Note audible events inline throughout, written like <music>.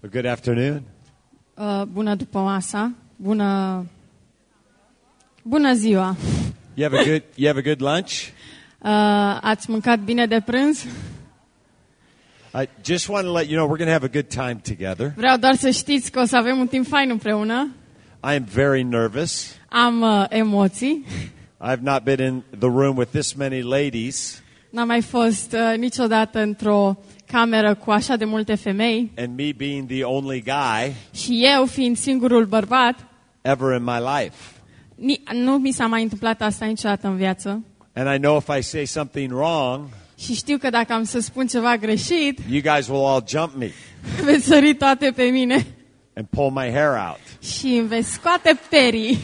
Well, good afternoon. Uh, bună după masa. Bună Bună ziua. You have a good you have a good lunch? Uh, ați mâncat bine de prânz? I just want to let you know we're going to have a good time together. Vreau doar să știți că o să avem un timp fain împreună. I am very nervous. Am uh, emoții. I've not been in the room with this many ladies N-am mai fost uh, niciodată într-o cameră cu așa de multe femei and me being the only guy și eu fiind singurul bărbat, ever in my life. ni- nu mi s-a mai întâmplat asta niciodată în viață. And I know if I say something wrong, Și știu că dacă am să spun ceva greșit, you guys will all jump me <laughs> veți sări toate pe mine and pull my hair out. și îmi veți scoate perii.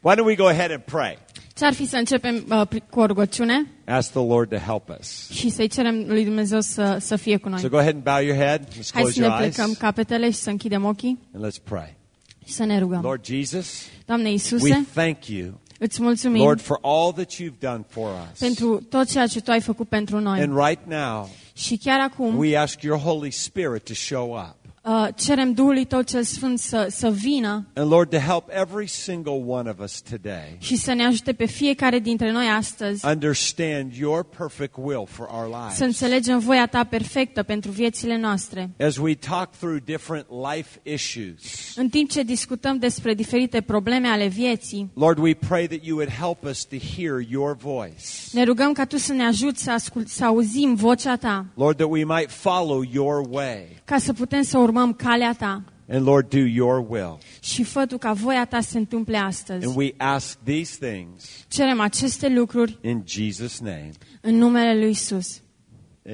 Why don't we go ahead and pray? Ce-ar fi să începem uh, pri- cu o rugăciune Ask the Lord to help us. și să-i cerem lui Dumnezeu să, să fie cu noi? So go ahead and bow your head. Let's Hai close să ne your eyes plecăm capetele și să închidem ochii and let's pray. și să ne rugăm. Lord Jesus, Doamne we Iisuse, thank you, îți mulțumim Lord, for all that you've done for us. pentru tot ceea ce Tu ai făcut pentru noi. And right now, Și chiar acum we ask your Holy Spirit to show up. Uh, cerem Duhului Tău cel Sfânt să, să vină And Lord, to help every single one of us today și să ne ajute pe fiecare dintre noi astăzi understand your perfect will for our să lives. înțelegem voia Ta perfectă pentru viețile noastre. As we talk through different life issues, În timp ce discutăm despre diferite probleme ale vieții, Lord, we pray that you would help us to hear your voice. ne rugăm ca Tu să ne ajuți să, ascult, să auzim vocea Ta, Lord, that we might follow your way. ca să putem să urmăm calea Ta. And Lord, do your will. Și fă Tu ca voia Ta să se întâmple astăzi. And we ask these things Cerem aceste lucruri in Jesus' name. în numele Lui Isus.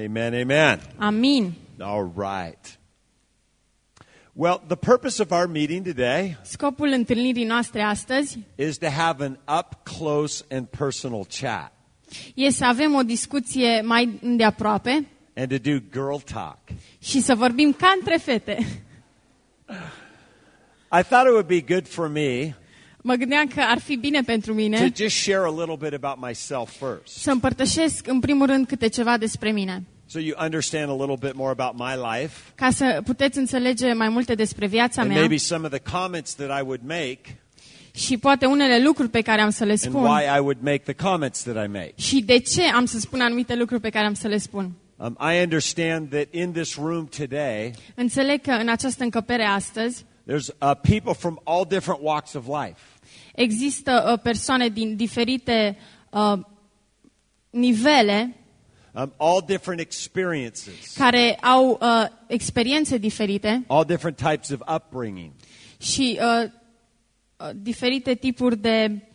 Amen, amen. Amin. All right. Well, the purpose of our meeting today Scopul întâlnirii noastre astăzi is to have an up close and personal chat e să avem o discuție mai îndeaproape and to do girl talk. și să vorbim ca între fete. I thought it would be good for me Mă gândeam că ar fi bine pentru to mine just share a little bit about myself first să împărtășesc în primul rând câte ceva despre mine, so you understand a little bit more about my life ca să puteți înțelege mai multe despre viața and mea maybe some of the comments that I would make și poate unele lucruri pe care am să le and spun why I would make the comments that I make. și de ce am să spun anumite lucruri pe care am să le spun. Um, I understand that in this room today, Înțeleg că în această încăpere astăzi there's uh, people from all different walks of life. există uh, persoane din diferite uh, nivele um, all different experiences, care au uh, experiențe diferite all different types of upbringing. și uh, uh, diferite tipuri de uh, Upbringing,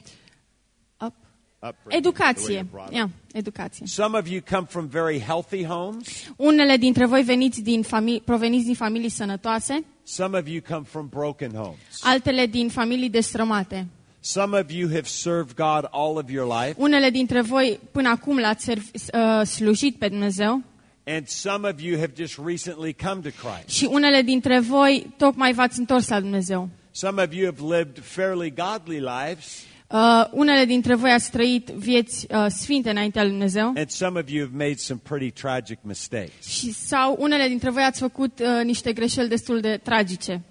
the way educație. you're brought up. Yeah, educație. Some of you come from very healthy homes. Unele dintre voi veniți din famili- proveniți din familii sănătoase, Some of you come from broken homes. altele din familii destrămate. Some of you have served God all of your life, Unele dintre voi până acum l-ați serv- uh, slujit pe Dumnezeu and some of you have just recently come to Christ. și unele dintre voi tocmai v-ați întors la Dumnezeu. Some of you have lived fairly godly lives, Uh, unele dintre voi ați trăit vieți uh, sfinte înaintea lui Dumnezeu and some of you have made some pretty tragic mistakes. și sau unele dintre voi ați făcut uh, niște greșeli destul de tragice.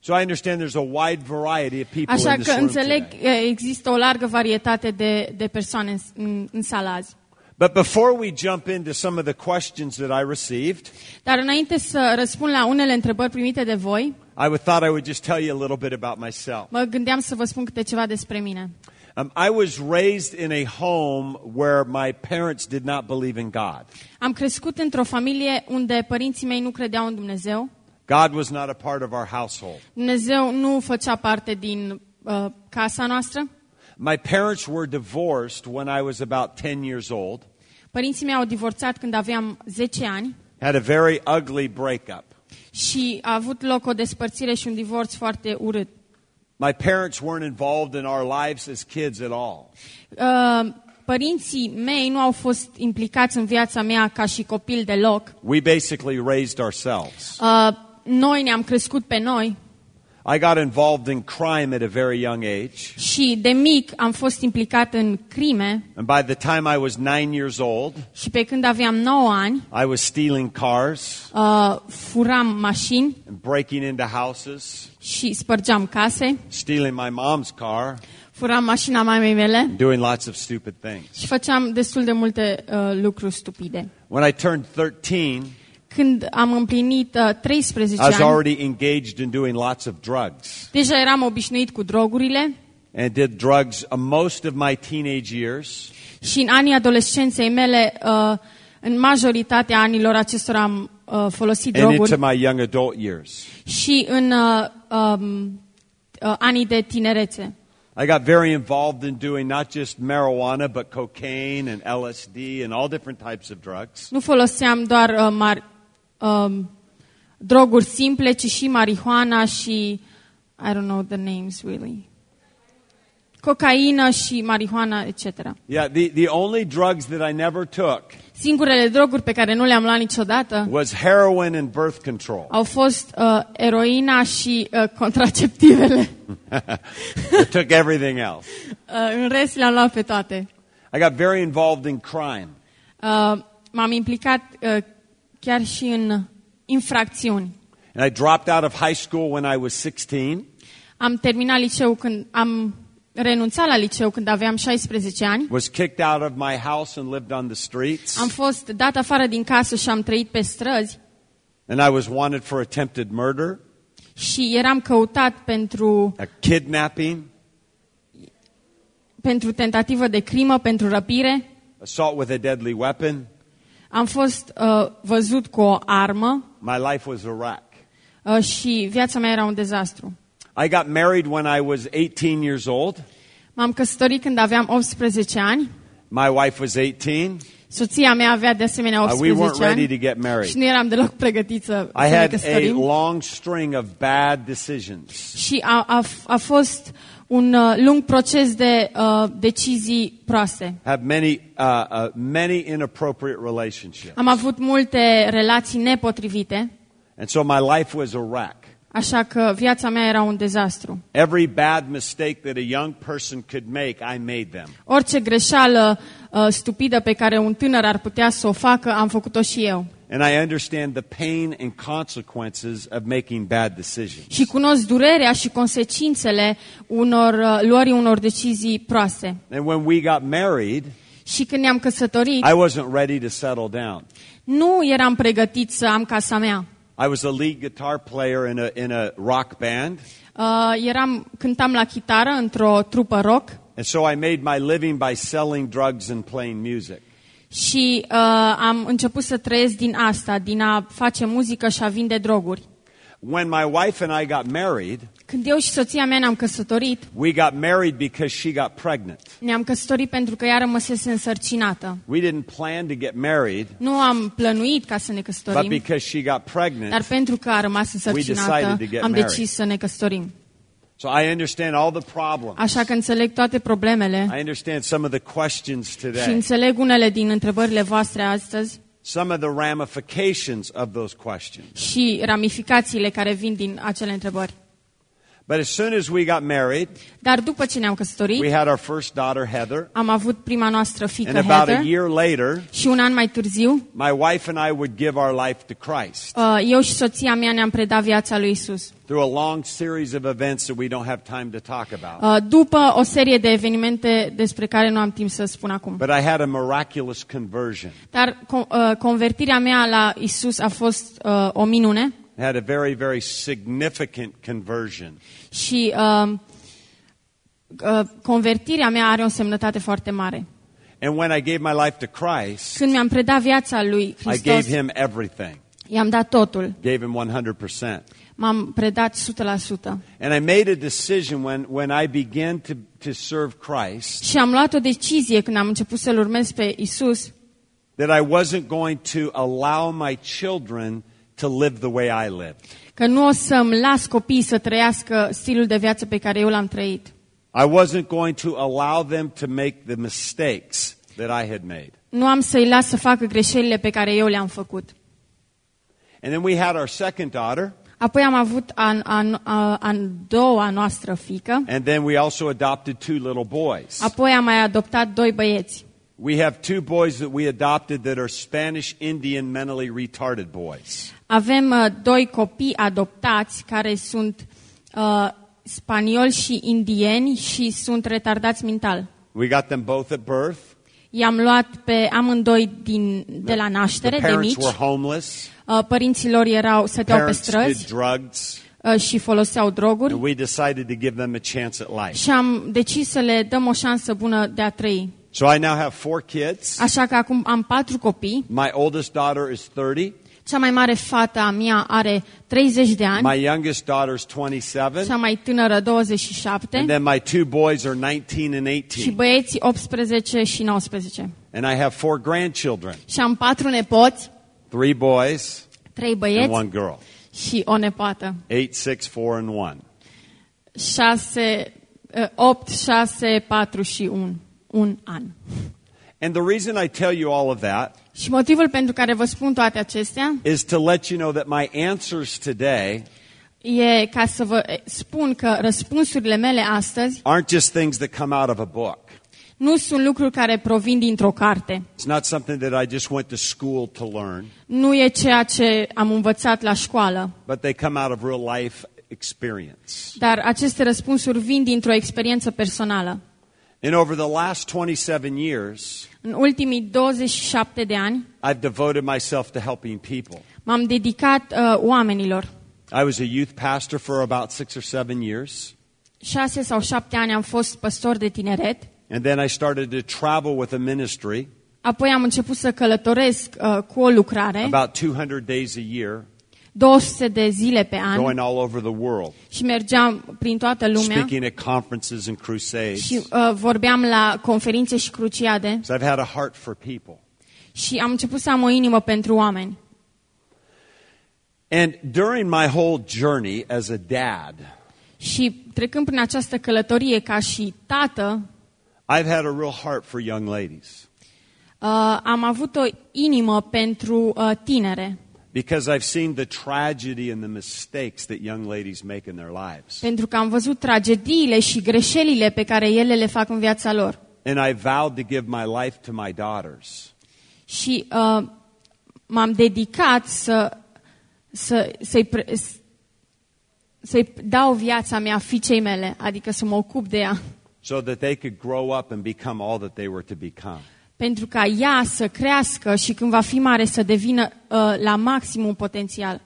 So I understand there's a wide variety of people Așa in this că room înțeleg today. că există o largă varietate de, de persoane în, în, în sală azi. But before we jump into some of the questions that I received, Dar înainte să răspund la unele întrebări primite de voi, I would, thought I would just tell you a little bit about myself. mă gândeam să vă spun câte ceva despre mine. Um, I was raised in a home where my parents did not believe in God. Am crescut într-o familie unde părinții mei nu credeau în Dumnezeu. God was not a part of our household. Dumnezeu nu făcea parte din uh, casa noastră. My parents were divorced when I was about 10 years old, Părinții mei au divorțat când aveam 10 ani had a very ugly breakup. Și a avut loc o despărțire și un divorț foarte urât. My parents weren't involved in our lives as kids at all. Uh, părinții mei nu au fost implicați în viața mea ca și copil deloc. We basically raised ourselves. Uh, noi ne-am crescut pe noi. I got involved in crime at a very young age. Și de mic am fost implicat în crime And by the time I was nine years old, și pe când aveam 9 ani, I was stealing cars uh, furam mașini and breaking into houses, și spărgeam case, stealing my mom's car, furam mașina mamei mele doing lots of stupid things. și făceam destul de multe uh, lucruri stupide. When I turned 13, Când am împlinit uh, I 13 was ani, already engaged in doing lots of drugs deja eram obișnuit cu drogurile and did drugs uh, most of my teenage years. și în anii adolescenței mele, uh, în majoritatea anilor acestora am uh, folosit and droguri into my young adult years. și în uh, um, uh, anii de tinerețe. I got very involved in doing not just marijuana, but cocaine and LSD and all different types of drugs. Nu foloseam doar uh, mar, um, droguri simple, ci și marihuana și I don't know the names really. Cocaină și marihuana, etc. Yeah, the, the only drugs that I never took Singurele droguri pe care nu le-am luat niciodată was heroin and birth control. au fost uh, eroina și uh, contraceptivele. <laughs> I took everything else. Uh, în rest le-am luat pe toate. I got very involved in crime. Uh, m-am implicat uh, chiar și în infracțiuni. And I dropped out of high school when I was 16. Am terminat liceu când am renunțat la liceu când aveam 16 ani. was kicked out of my house and lived on the streets. Am fost dat afară din casă și am trăit pe străzi And I was wanted for attempted murder, și eram căutat pentru, a kidnapping, pentru tentativă de crimă, pentru răpire. assault with a deadly weapon. Am fost uh, văzut cu o armă My life was a wreck. uh, și viața mea era un dezastru. I got married when I was 18 years old. M-am căsătorit când aveam 18 ani. My wife was 18. Soția mea avea de asemenea Uh, we weren't 18 ready ani to get și married. nu eram deloc pregătit să, I să ne had a căsătorim. long string of bad decisions. Și a, a, a fost un uh, lung proces de uh, decizii proaste. Have many, uh, uh, many inappropriate relationships. Am avut multe relații nepotrivite, And so my life was a wreck. așa că viața mea era un dezastru. Every bad mistake that a young person could make, I made them. Orice greșeală uh, stupidă pe care un tânăr ar putea să o facă, am făcut-o și eu. And I understand the pain and consequences of making bad decisions. Și cunosc durerea și consecințele unor uh, luării unor decizii proaste. And when we got married, Și când ne-am căsătorit, I wasn't ready to settle down. nu eram pregătit să am casa mea. I was a lead guitar player in a, in a rock band. Uh, eram, cântam la chitară într-o trupă rock And so I made my living by selling drugs and playing music. Și uh, am început să trăiesc din asta, din a face muzică și a vinde droguri. When my wife and I got married, Când eu și soția mea ne-am căsătorit, we got married because she got pregnant. ne-am căsătorit pentru că ea rămăsese însărcinată. We didn't plan to get married, Nu am plănuit ca să ne but căsătorim, because she got pregnant, dar pentru că a rămas decided însărcinată, to get am married. decis să ne căsătorim. So I understand all the problems. Așa că înțeleg toate problemele I understand some of the questions și today, înțeleg unele din întrebările voastre astăzi some of the ramifications of those questions. și ramificațiile care vin din acele întrebări. But as soon as we got married, Dar după ce ne-am căsătorit, we had our first daughter, Heather. am avut prima noastră fică, And about a Heather, year later, și un an mai târziu, my wife and I would give our life to Christ uh, eu și soția mea ne-am predat viața lui Isus. through a long series of events that we don't have time to talk about. Uh, După o serie de evenimente despre care nu am timp să spun acum. But I had a miraculous conversion. Dar con- uh, convertirea mea la Isus a fost uh, o minune I had a very, very significant conversion. și uh, uh, convertirea mea are o semnătate foarte mare. And when I gave my life to Christ, Când mi-am predat viața lui I gave Hristos, him everything. i-am dat totul. Gave him 100%. M-am predat 100%. And I made a decision when, when I began to, to serve Christ Și am luat o decizie când am început să-L urmez pe Isus, that I wasn't going to allow my children to live the way I lived. că nu o să-mi las copiii să trăiască stilul de viață pe care eu l-am trăit. I wasn't going to allow them to make the mistakes that I had made. Nu am să-i las să facă greșelile pe care eu le-am făcut. And then we had our second daughter, Apoi am avut a, a, a, a doua noastră fică. And then we also adopted two little boys. Apoi am mai adoptat doi băieți. We have two boys that we adopted that are Spanish Indian mentally retarded boys. Avem uh, doi copii adoptați care sunt uh, spanioli și indieni și sunt retardați mental. We got them both at birth. I-am luat pe amândoi din, de la The naștere, de parents mici. were homeless. Uh, părinții lor erau, stăteau pe Parents did străzi drugs. uh, și foloseau droguri. And we decided to give them a chance at life. Și am decis să le dăm o șansă bună de a trăi. So I now have four kids. Așa că acum am patru copii. My oldest daughter is 30. Cea mai mare fată a mea are 30 de ani, My youngest daughter is 27. cea mai tânără 27 And then my two boys are 19 and și 18. băieții 18 și 19. And I have four grandchildren Și am patru nepoți, three boys trei and băieți one girl. și o nepoată. 8, 6, 4, and 1. 6, 8, 6, 4 și 1, un an. And the reason I tell you all of that Și motivul pentru care vă spun toate acestea is to let you know that my answers today e ca să vă eh, spun că răspunsurile mele astăzi aren't just things that come out of a book. nu sunt lucruri care provin dintr-o carte. It's not something that I just went to school to learn, Nu e ceea ce am învățat la școală, but they come out of real life experience. dar aceste răspunsuri vin dintr-o experiență personală. And over the last 27 years, În ultimii 27 de ani I've devoted myself to helping people. m-am dedicat uh, oamenilor. I was a youth pastor for about six or seven years. Șase sau șapte ani am fost păstor de tineret, And then I started to travel with a ministry apoi am început să călătoresc uh, cu o lucrare, about 200 days a year, 200 de zile pe an going all over the world, și mergeam prin toată lumea speaking at conferences and crusades. și uh, vorbeam la conferințe și cruciade So I've had a heart for people. și am început să am o inimă pentru oameni. And during my whole journey as a dad, Și trecând prin această călătorie ca și tată, I've had a real heart for young ladies uh, am avut o inimă pentru uh, tinere. Because I've seen the tragedy and the mistakes that young ladies make in their lives. Pentru că am văzut tragediile și greșelile pe care ele le fac în viața lor. And I vowed to give my life to my daughters. Și uh, m-am dedicat să, să, să-i, pre- să-i dau viața mea fiicei mele, adică să mă ocup de ea, so that they could grow up and become all that they were to become. Pentru ca ea să crească și când va fi mare să devină uh, la maximum potențial.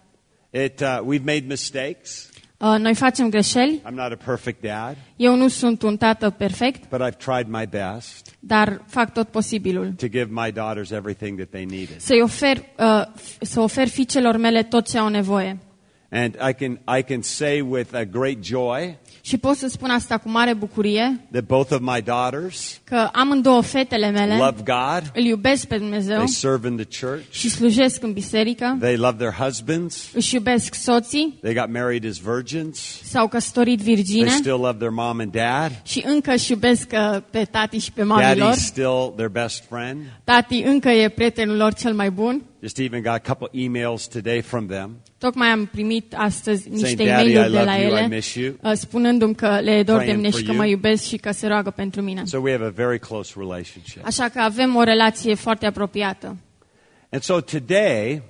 It, uh, we've made mistakes. Uh, noi facem greșeli, I'm not a perfect dad, eu nu sunt un tată perfect, but I've tried my best dar fac tot posibilul. to give my daughters everything that they needed. Să-i ofer, uh, f- să ofer fiicelor mele tot ce au nevoie. And I can, I can say with a great joy Și pot să spun asta cu mare bucurie, that both of my daughters că amândouă fetele mele love God, îl iubesc pe Dumnezeu they serve in the church, și slujesc în biserică, they love their husbands, își iubesc soții, they got married as virgins, s-au căsătorit they virgine still love their mom and dad, și încă își iubesc uh, pe tati și pe mami lor. daddy's still their best friend. Tati încă e prietenul lor cel mai bun. Just even got a couple emails today from them. Tocmai am primit astăzi niște Daddy, e-mail I de love la you, I ele, miss you. uh, spunându-mi că le e dor de Praying mine for și că you. mă iubesc și că se roagă pentru mine. So we have a very close relationship. Așa că avem o relație foarte apropiată. And so today,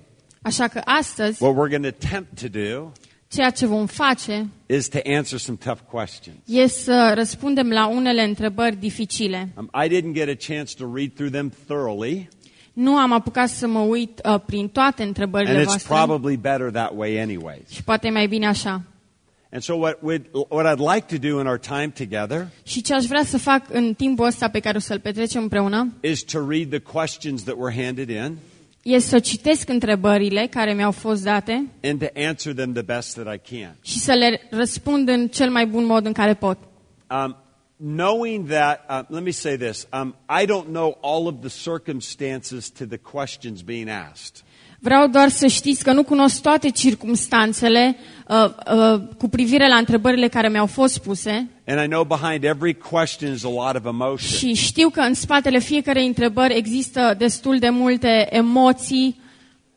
Așa că astăzi, what we're going to attempt to do ceea ce vom face is to answer some tough questions. e să răspundem la unele întrebări dificile. Um, I didn't get a chance to read through them thoroughly, Nu am apucat să mă uit uh, prin toate and întrebările it's voastre probably better that way, anyways. și poate mai bine așa. And so, what, would, what I'd like to do in our time together Și ce aș vrea să fac în timpul ăsta pe care o să-l petrecem împreună is to read the questions that were handed in e să citesc întrebările care mi-au fost date and to answer them the best that I can. și să le răspund în cel mai bun mod în care pot. Um, knowing that, uh, let me say this um, I don't know all of the circumstances to the questions being asked. Vreau doar să știți că nu cunosc toate circumstanțele uh, uh, cu privire la întrebările care mi-au fost puse And I know behind every question is a lot of emotion. și știu că în spatele fiecarei întrebări există destul de multe emoții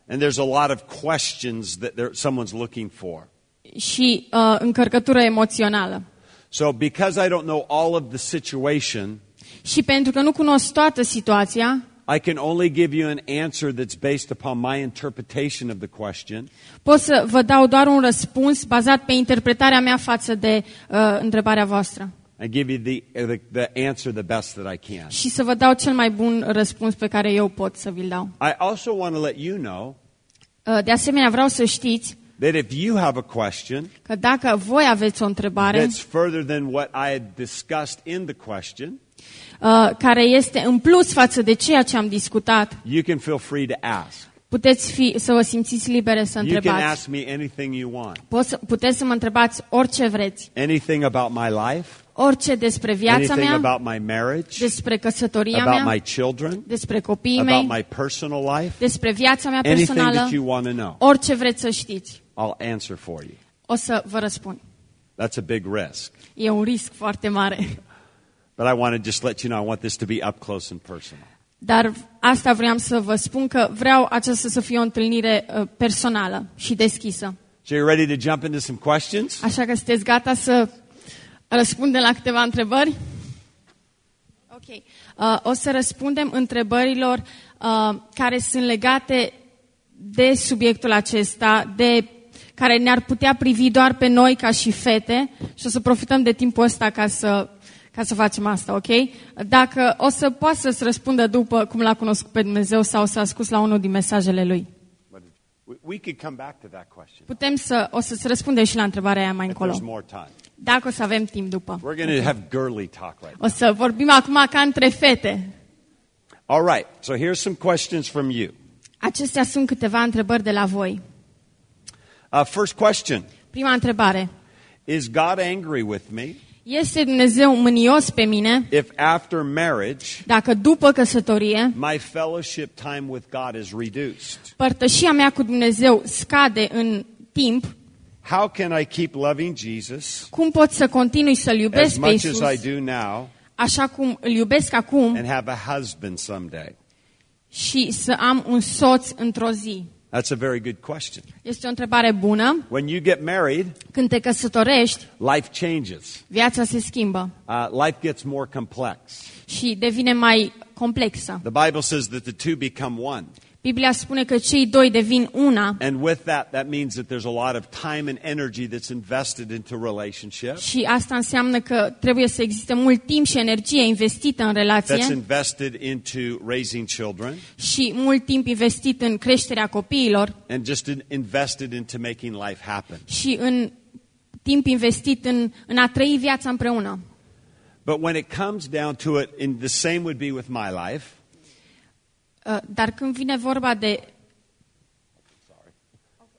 And there's a lot of questions that there, someone's looking for. și uh, încărcătură emoțională. So, because I don't know all of the situation, Și pentru că nu cunosc toată situația, I can only give you an answer that's based upon my interpretation of the question. pot să vă dau doar un răspuns bazat pe interpretarea mea față de uh, întrebarea voastră. I give you the, the, the answer the best that I can. Și să vă dau cel mai bun răspuns pe care eu pot să vi-l dau. I also want to let you know Uh, de asemenea, vreau să știți that if you have a question că dacă voi aveți o întrebare that's further than what I had discussed in the question, uh, care este în plus față de ceea ce am discutat, you can feel free to ask. puteți fi, să vă simțiți libere să You can întrebați. ask me anything you want. Poți, să- puteți să mă întrebați orice vreți. Anything about my life, Orice despre viața anything mea, about my marriage, despre căsătoria about mea, my children, despre copiii about mei, my personal life, despre viața mea anything personală, that you want to know, orice vreți să știți. I'll answer for you. O să vă răspund. That's a big risk. E un risc foarte mare. But I want to just let you know I want this to be up close and personal. Dar asta vreau să vă spun că vreau aceasta să fie o întâlnire uh, personală și deschisă. So you ready to jump into some questions? Așa că sunteți gata să răspundem la câteva întrebări? Ok. Uh, o să răspundem întrebărilor uh, care sunt legate de subiectul acesta, de care ne-ar putea privi doar pe noi ca și fete și o să profităm de timpul ăsta ca să, ca să facem asta, ok? Dacă o să poată să-ți răspundă după cum l-a cunoscut pe Dumnezeu sau s-a scus la unul din mesajele lui. What did- we- We could come back to that question Putem să, o să-ți răspundem și la întrebarea aia mai if încolo, there's more time. dacă o să avem timp după. We're going to have girly talk right now. O să vorbim acum ca între fete. All right. So here's some questions from you. Acestea sunt câteva întrebări de la voi. Uh, first question Prima întrebare. Is God angry with me Este Dumnezeu mânios pe mine if after marriage dacă după căsătorie my fellowship time with God is reduced? părtășia mea cu Dumnezeu scade în timp? How can I keep loving Jesus Cum pot să continui să-L as iubesc pe much Isus as I do now așa cum îl iubesc acum and have a husband someday? și să am un soț într-o zi? That's a very good question. Este o întrebare bună. When you get married, Când te căsătorești, life changes. viața se schimbă Uh, life gets more complex. și devine mai complexă. The Bible says that the two become one. Biblia spune că cei doi devin una And with that, that means that there's a lot of time and energy that's invested into relationship. și asta înseamnă că trebuie să existe mult timp și energie investită în That's relație invested into raising children și mult timp investit în creșterea copiilor and just in, invested into making life happen. și în timp investit în, în a trăi viața împreună. But when it comes down to it, and the same would be with my life, Uh, Dar când vine vorba de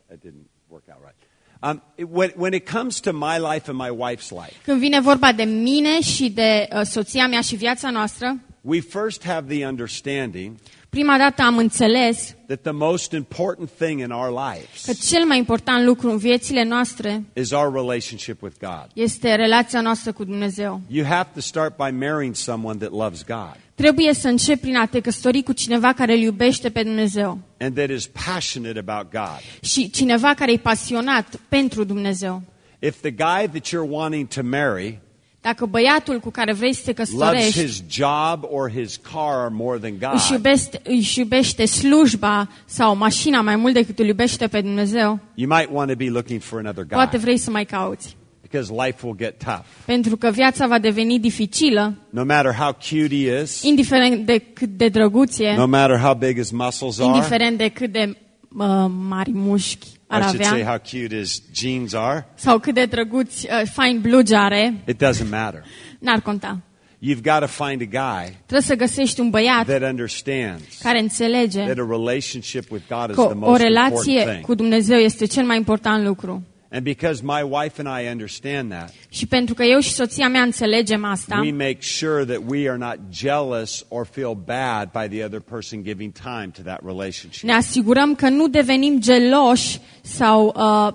that didn't work out right. Um, it- when, when it comes to my life and my wife's life, când vine vorba de mine și de uh, soția mea și viața noastră, we first have the understanding prima dată am înțeles that the most important thing in our lives că cel mai important lucru în viețile noastre is our relationship with God. este relația noastră cu Dumnezeu. You have to start by marrying someone that loves God Trebuie să începi prin a te căsători cu cineva care îl iubește pe Dumnezeu and that is passionate about God. și cineva care e pasionat pentru Dumnezeu. If the guy that you're wanting to marry Dacă băiatul cu care vrei să te loves căsătorești his job or his car more than își God, iubește, își iubește slujba sau mașina mai mult decât îl iubește pe Dumnezeu, you might want to be looking for another poate guy vrei să mai cauți. Because life will get tough. Pentru că viața va deveni dificilă, No matter how cute he is, indiferent de cât de drăguț e, no matter how big his muscles are, indiferent de cât de uh, mari mușchi ar I should say avea, how cute his jeans are, sau cât de drăguț, uh, fain blugi are, it doesn't matter. n-ar conta. You've got to find a guy Trebuie să găsești un băiat that understands care înțelege that a relationship with God is că the o most important relație thing. cu Dumnezeu este cel mai important lucru. And because my wife and I understand that, Și pentru că eu și soția mea înțelegem asta, we make sure that we are not jealous or feel bad by the other person giving time to that relationship. ne asigurăm că nu devenim geloși sau uh,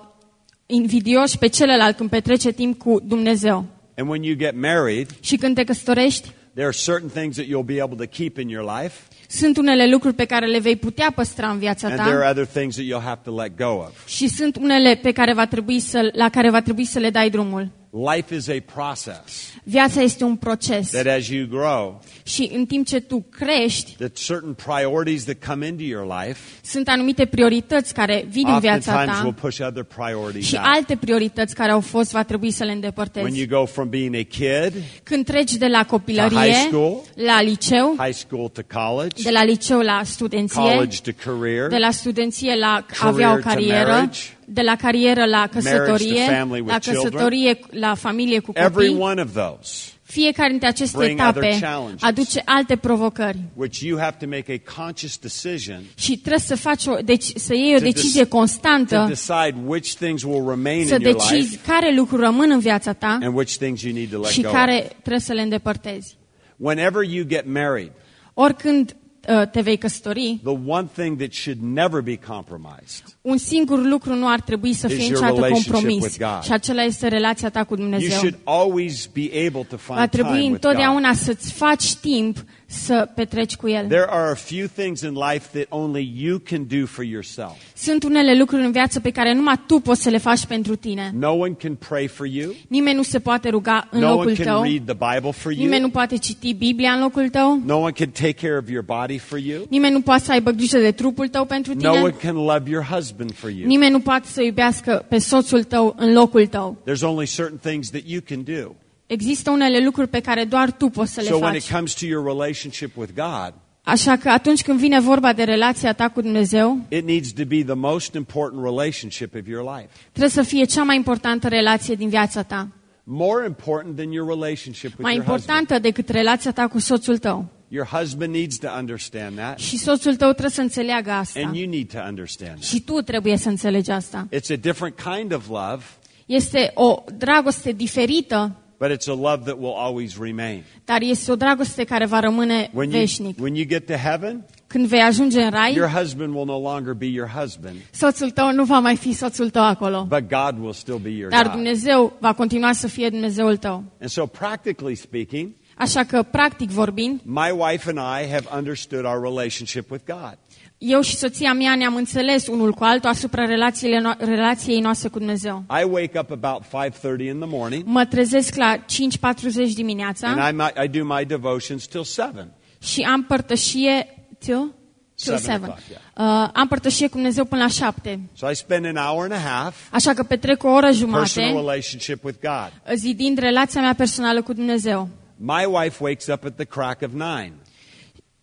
invidioși pe celălalt când petrece timp cu Dumnezeu. And when you get married, Și când te căsătorești, There are certain things that you'll be able to keep in your life, Sunt unele lucruri pe care le vei putea păstra în viața and there are ta other things that you'll have to let go of. și sunt unele pe care va trebui să, la care va trebui să le dai drumul. Life is a process Viața este un proces that as you grow, și în timp ce tu crești, that certain priorities that come into your life sunt anumite priorități care vin în viața oftentimes will ta push other priorities și out. alte priorități care au fost va trebui să le When îndepărtezi. you go from being a kid, Când treci de la To copilărie high school. la liceu, high school to college, de la liceu la studenție, college to career, de la studenție la a Career avea o to carieră, marriage, de la carieră la marriage căsătorie, to family with la căsătorie la familie cu every copii. one of those, Fiecare dintre aceste bring other etape challenges. aduce alte provocări. which you have to make a conscious decision Și trebuie să faci o, deci, să iei o To decizie dec- to constantă, decide which things will remain să in your decizi life care lucruri rămân în viața ta and which things you need to let și go of. care trebuie să le îndepărtezi. Whenever you get married, Oricând uh, te vei căsători, the one thing that should never be compromised, un singur lucru nu ar trebui să Is fie your niciodată relationship compromis with God. și acela este relația ta cu you Dumnezeu. should always be able to Va find trebui time with God. întotdeauna să-ți faci timp să petreci cu El. There are a few things in life that only you can do for yourself. Sunt unele lucruri în viață pe care numai tu poți să le faci pentru tine. No one can pray for you. Nimeni nu se poate ruga în No one locul can tău. read the Bible for Nimeni nu you. poate citi Biblia în locul tău. No one can take care of your body for you. Nimeni nu poate să aibă grijă de trupul tău pentru No one tine. can love your husband for you. Nimeni nu poate să iubească pe soțul tău în locul tău. There's only certain things that you can do. Există unele lucruri pe care doar tu poți să le So when it faci. comes to your relationship with God, Așa că atunci când vine vorba de relația ta cu Dumnezeu, it needs to be the most important relationship of your life. trebuie să fie cea mai importantă relație din viața ta. More important than your relationship with Mai your husband. importantă decât relația ta cu soțul tău. Your husband needs to understand that, Și soțul tău trebuie să înțeleagă asta. and you need to understand that. Și tu trebuie să înțelegi asta. It's a different kind of love, Este o dragoste diferită, but it's a love that will always remain. dar este o dragoste care va rămâne When you, veșnic. when you get to heaven, Când vei ajunge în rai, your husband will no longer be your husband, soțul tău nu va mai fi soțul tău acolo. but God will still be your Dar God. Dumnezeu va continua să fie Dumnezeul tău. And so, practically speaking, Așa că, practic vorbind, my wife and I have understood our relationship with God. Eu și soția mea ne-am înțeles unul cu altul asupra relațiile no- relației noastre cu Dumnezeu. I wake up about 5:30 in the morning, Mă trezesc la 5.40 dimineața and I, might, I do my devotions till 7. și am părtășie till, till Seven 7. o'clock, Uh, am părtășie cu Dumnezeu până la 7. So I spend an hour and a half Așa că petrec o oră personal jumate relationship with God. zidind relația mea personală cu Dumnezeu. My wife wakes up at the crack of 9.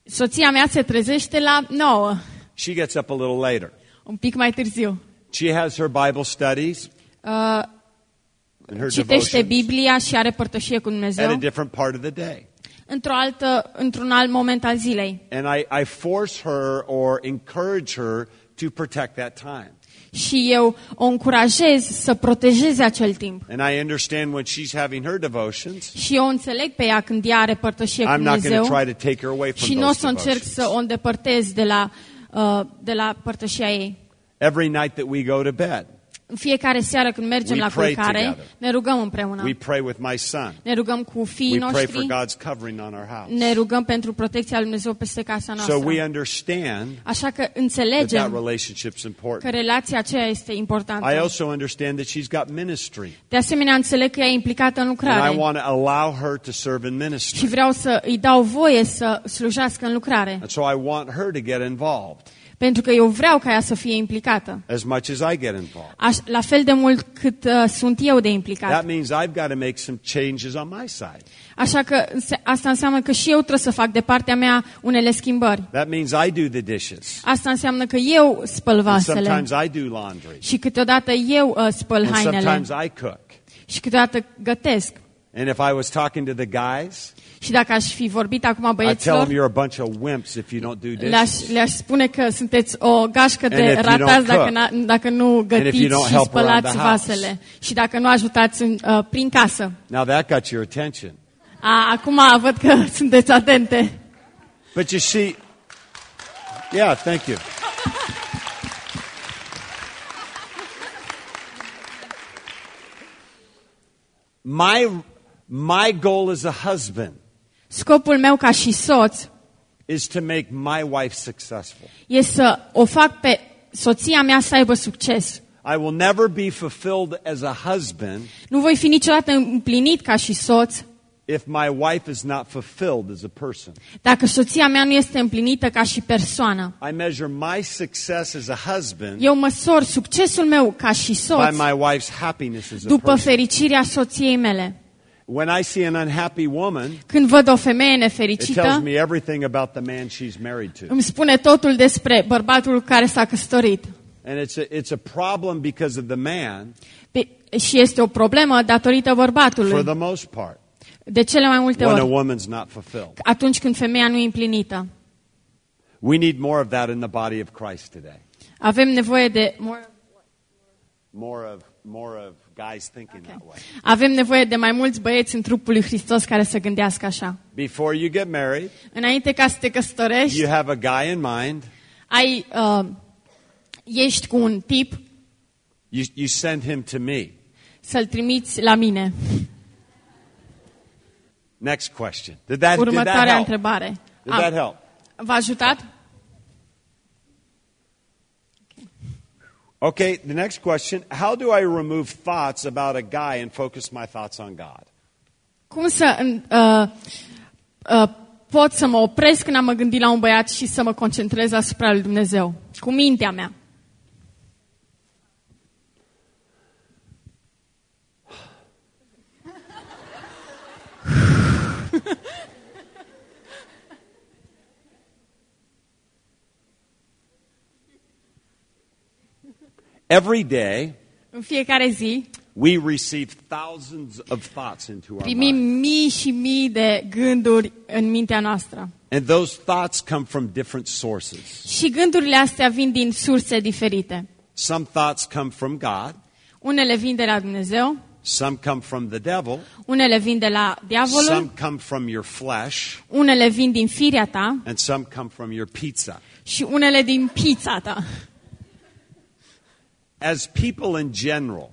Soția mea se trezește la 9, She gets up a little later. un pic mai târziu. She has her Bible studies Uh, and her citește devotions Biblia și are părtășie cu at a Dumnezeu different part of the day. într-o altă, într-un alt moment al zilei. And I, I force her or encourage her to protect that time. Și eu o încurajez să protejeze acel timp. And I understand when she's having her devotions, Și eu înțeleg pe ea când ea are părtășie cu I'm not going Dumnezeu to try to take her away și from nu o those să încerc devotions. să o îndepărtez de la, uh, de la părtășia ei. Every night that we go to bed, În fiecare seară când mergem We la pray culcare, together. ne rugăm împreună. we pray with my son. Ne rugăm cu fiii We pray for noștri, God's covering on our house. ne rugăm pentru protecția lui Dumnezeu peste casa So we noastră. understand Așa că that that înțelegem relationship's că important. relația aceea este I importantă. also understand that she's got ministry. De asemenea, înțeleg că ea e implicată în And I lucrare want to allow her to serve in și ministry. vreau să îi dau voie să slujească în lucrare. And so I want her to get involved Pentru că eu vreau ca ea să fie implicată. as much as I get involved. Aș, la fel de mult cât uh, sunt eu de implicat. That means I've got to make some changes on my side. Așa că înse- asta înseamnă că și eu trebuie să fac de partea mea unele schimbări. That means I do the dishes. Asta înseamnă că eu spăl And vasele sometimes I do laundry. și câteodată eu uh, spăl And hainele sometimes I cook. și câteodată gătesc. And if I was talking to the guys, Și dacă aș fi vorbit acum I'd tell them băieților, you're a bunch of wimps if you don't do le-aș, dishes. le-aș spune că sunteți o gașcă And de if you don't ratați dacă, cook. n-a- dacă nu if you gătiți don't și help around spălați the house. vasele și dacă nu ajutați în, uh, prin casă. Now that got your attention. A, acum văd că <laughs> sunteți atente. But you see, yeah, thank you. My, my goal as a husband Scopul meu ca și soț is to make my wife successful. e să o fac pe soția mea să aibă succes. I will never be fulfilled as a husband Nu voi fi niciodată împlinit ca și soț if my wife is not fulfilled as a person. dacă soția mea nu este împlinită ca și persoană. I measure my success as a husband Eu măsor succesul meu ca și by soț my wife's happiness as a după person. fericirea soției mele. When I see an unhappy woman, Când văd o femeie it tells nefericită, me everything about the man she's married to. îmi spune totul despre bărbatul cu care s-a căsătorit. And it's a, it's a problem because of the man Pe- Și este o problemă datorită for bărbatului. the most part De cele mai multe when a ori, woman's not fulfilled. atunci când femeia nu e împlinită. We need more of that in the body of Christ today. Avem nevoie de more- More of more of guys thinking that way. avem nevoie de mai mulți băieți în trupul lui Hristos care să gândească așa. Before you get married, Înainte ca să te căsătorești, you have a guy in mind. ai, uh, ești cu un tip You, you send him to me. să-l trimiți la mine. Next question. Did that, did that Următoarea help? întrebare. Did that Am, help? v-a ajutat? Okay, the next question. How do I remove thoughts about a guy and focus my thoughts on God? Cum să uh, uh, pot să mă opresc când am mă gândit la un băiat și să mă concentrez asupra lui Dumnezeu? Cu mintea mea. <laughs> Every day, În fiecare zi we receive thousands of thoughts into our primim mind. mii și mii de gânduri în mintea noastră. And those thoughts come from different sources. Și gândurile astea vin din surse diferite. Some thoughts come from God, Unele vin de la Dumnezeu, some come from the devil, unele vin de la some diavolul, come from your flesh, unele vin din firea ta and some come from your pizza. și unele din pizza ta. As people in general,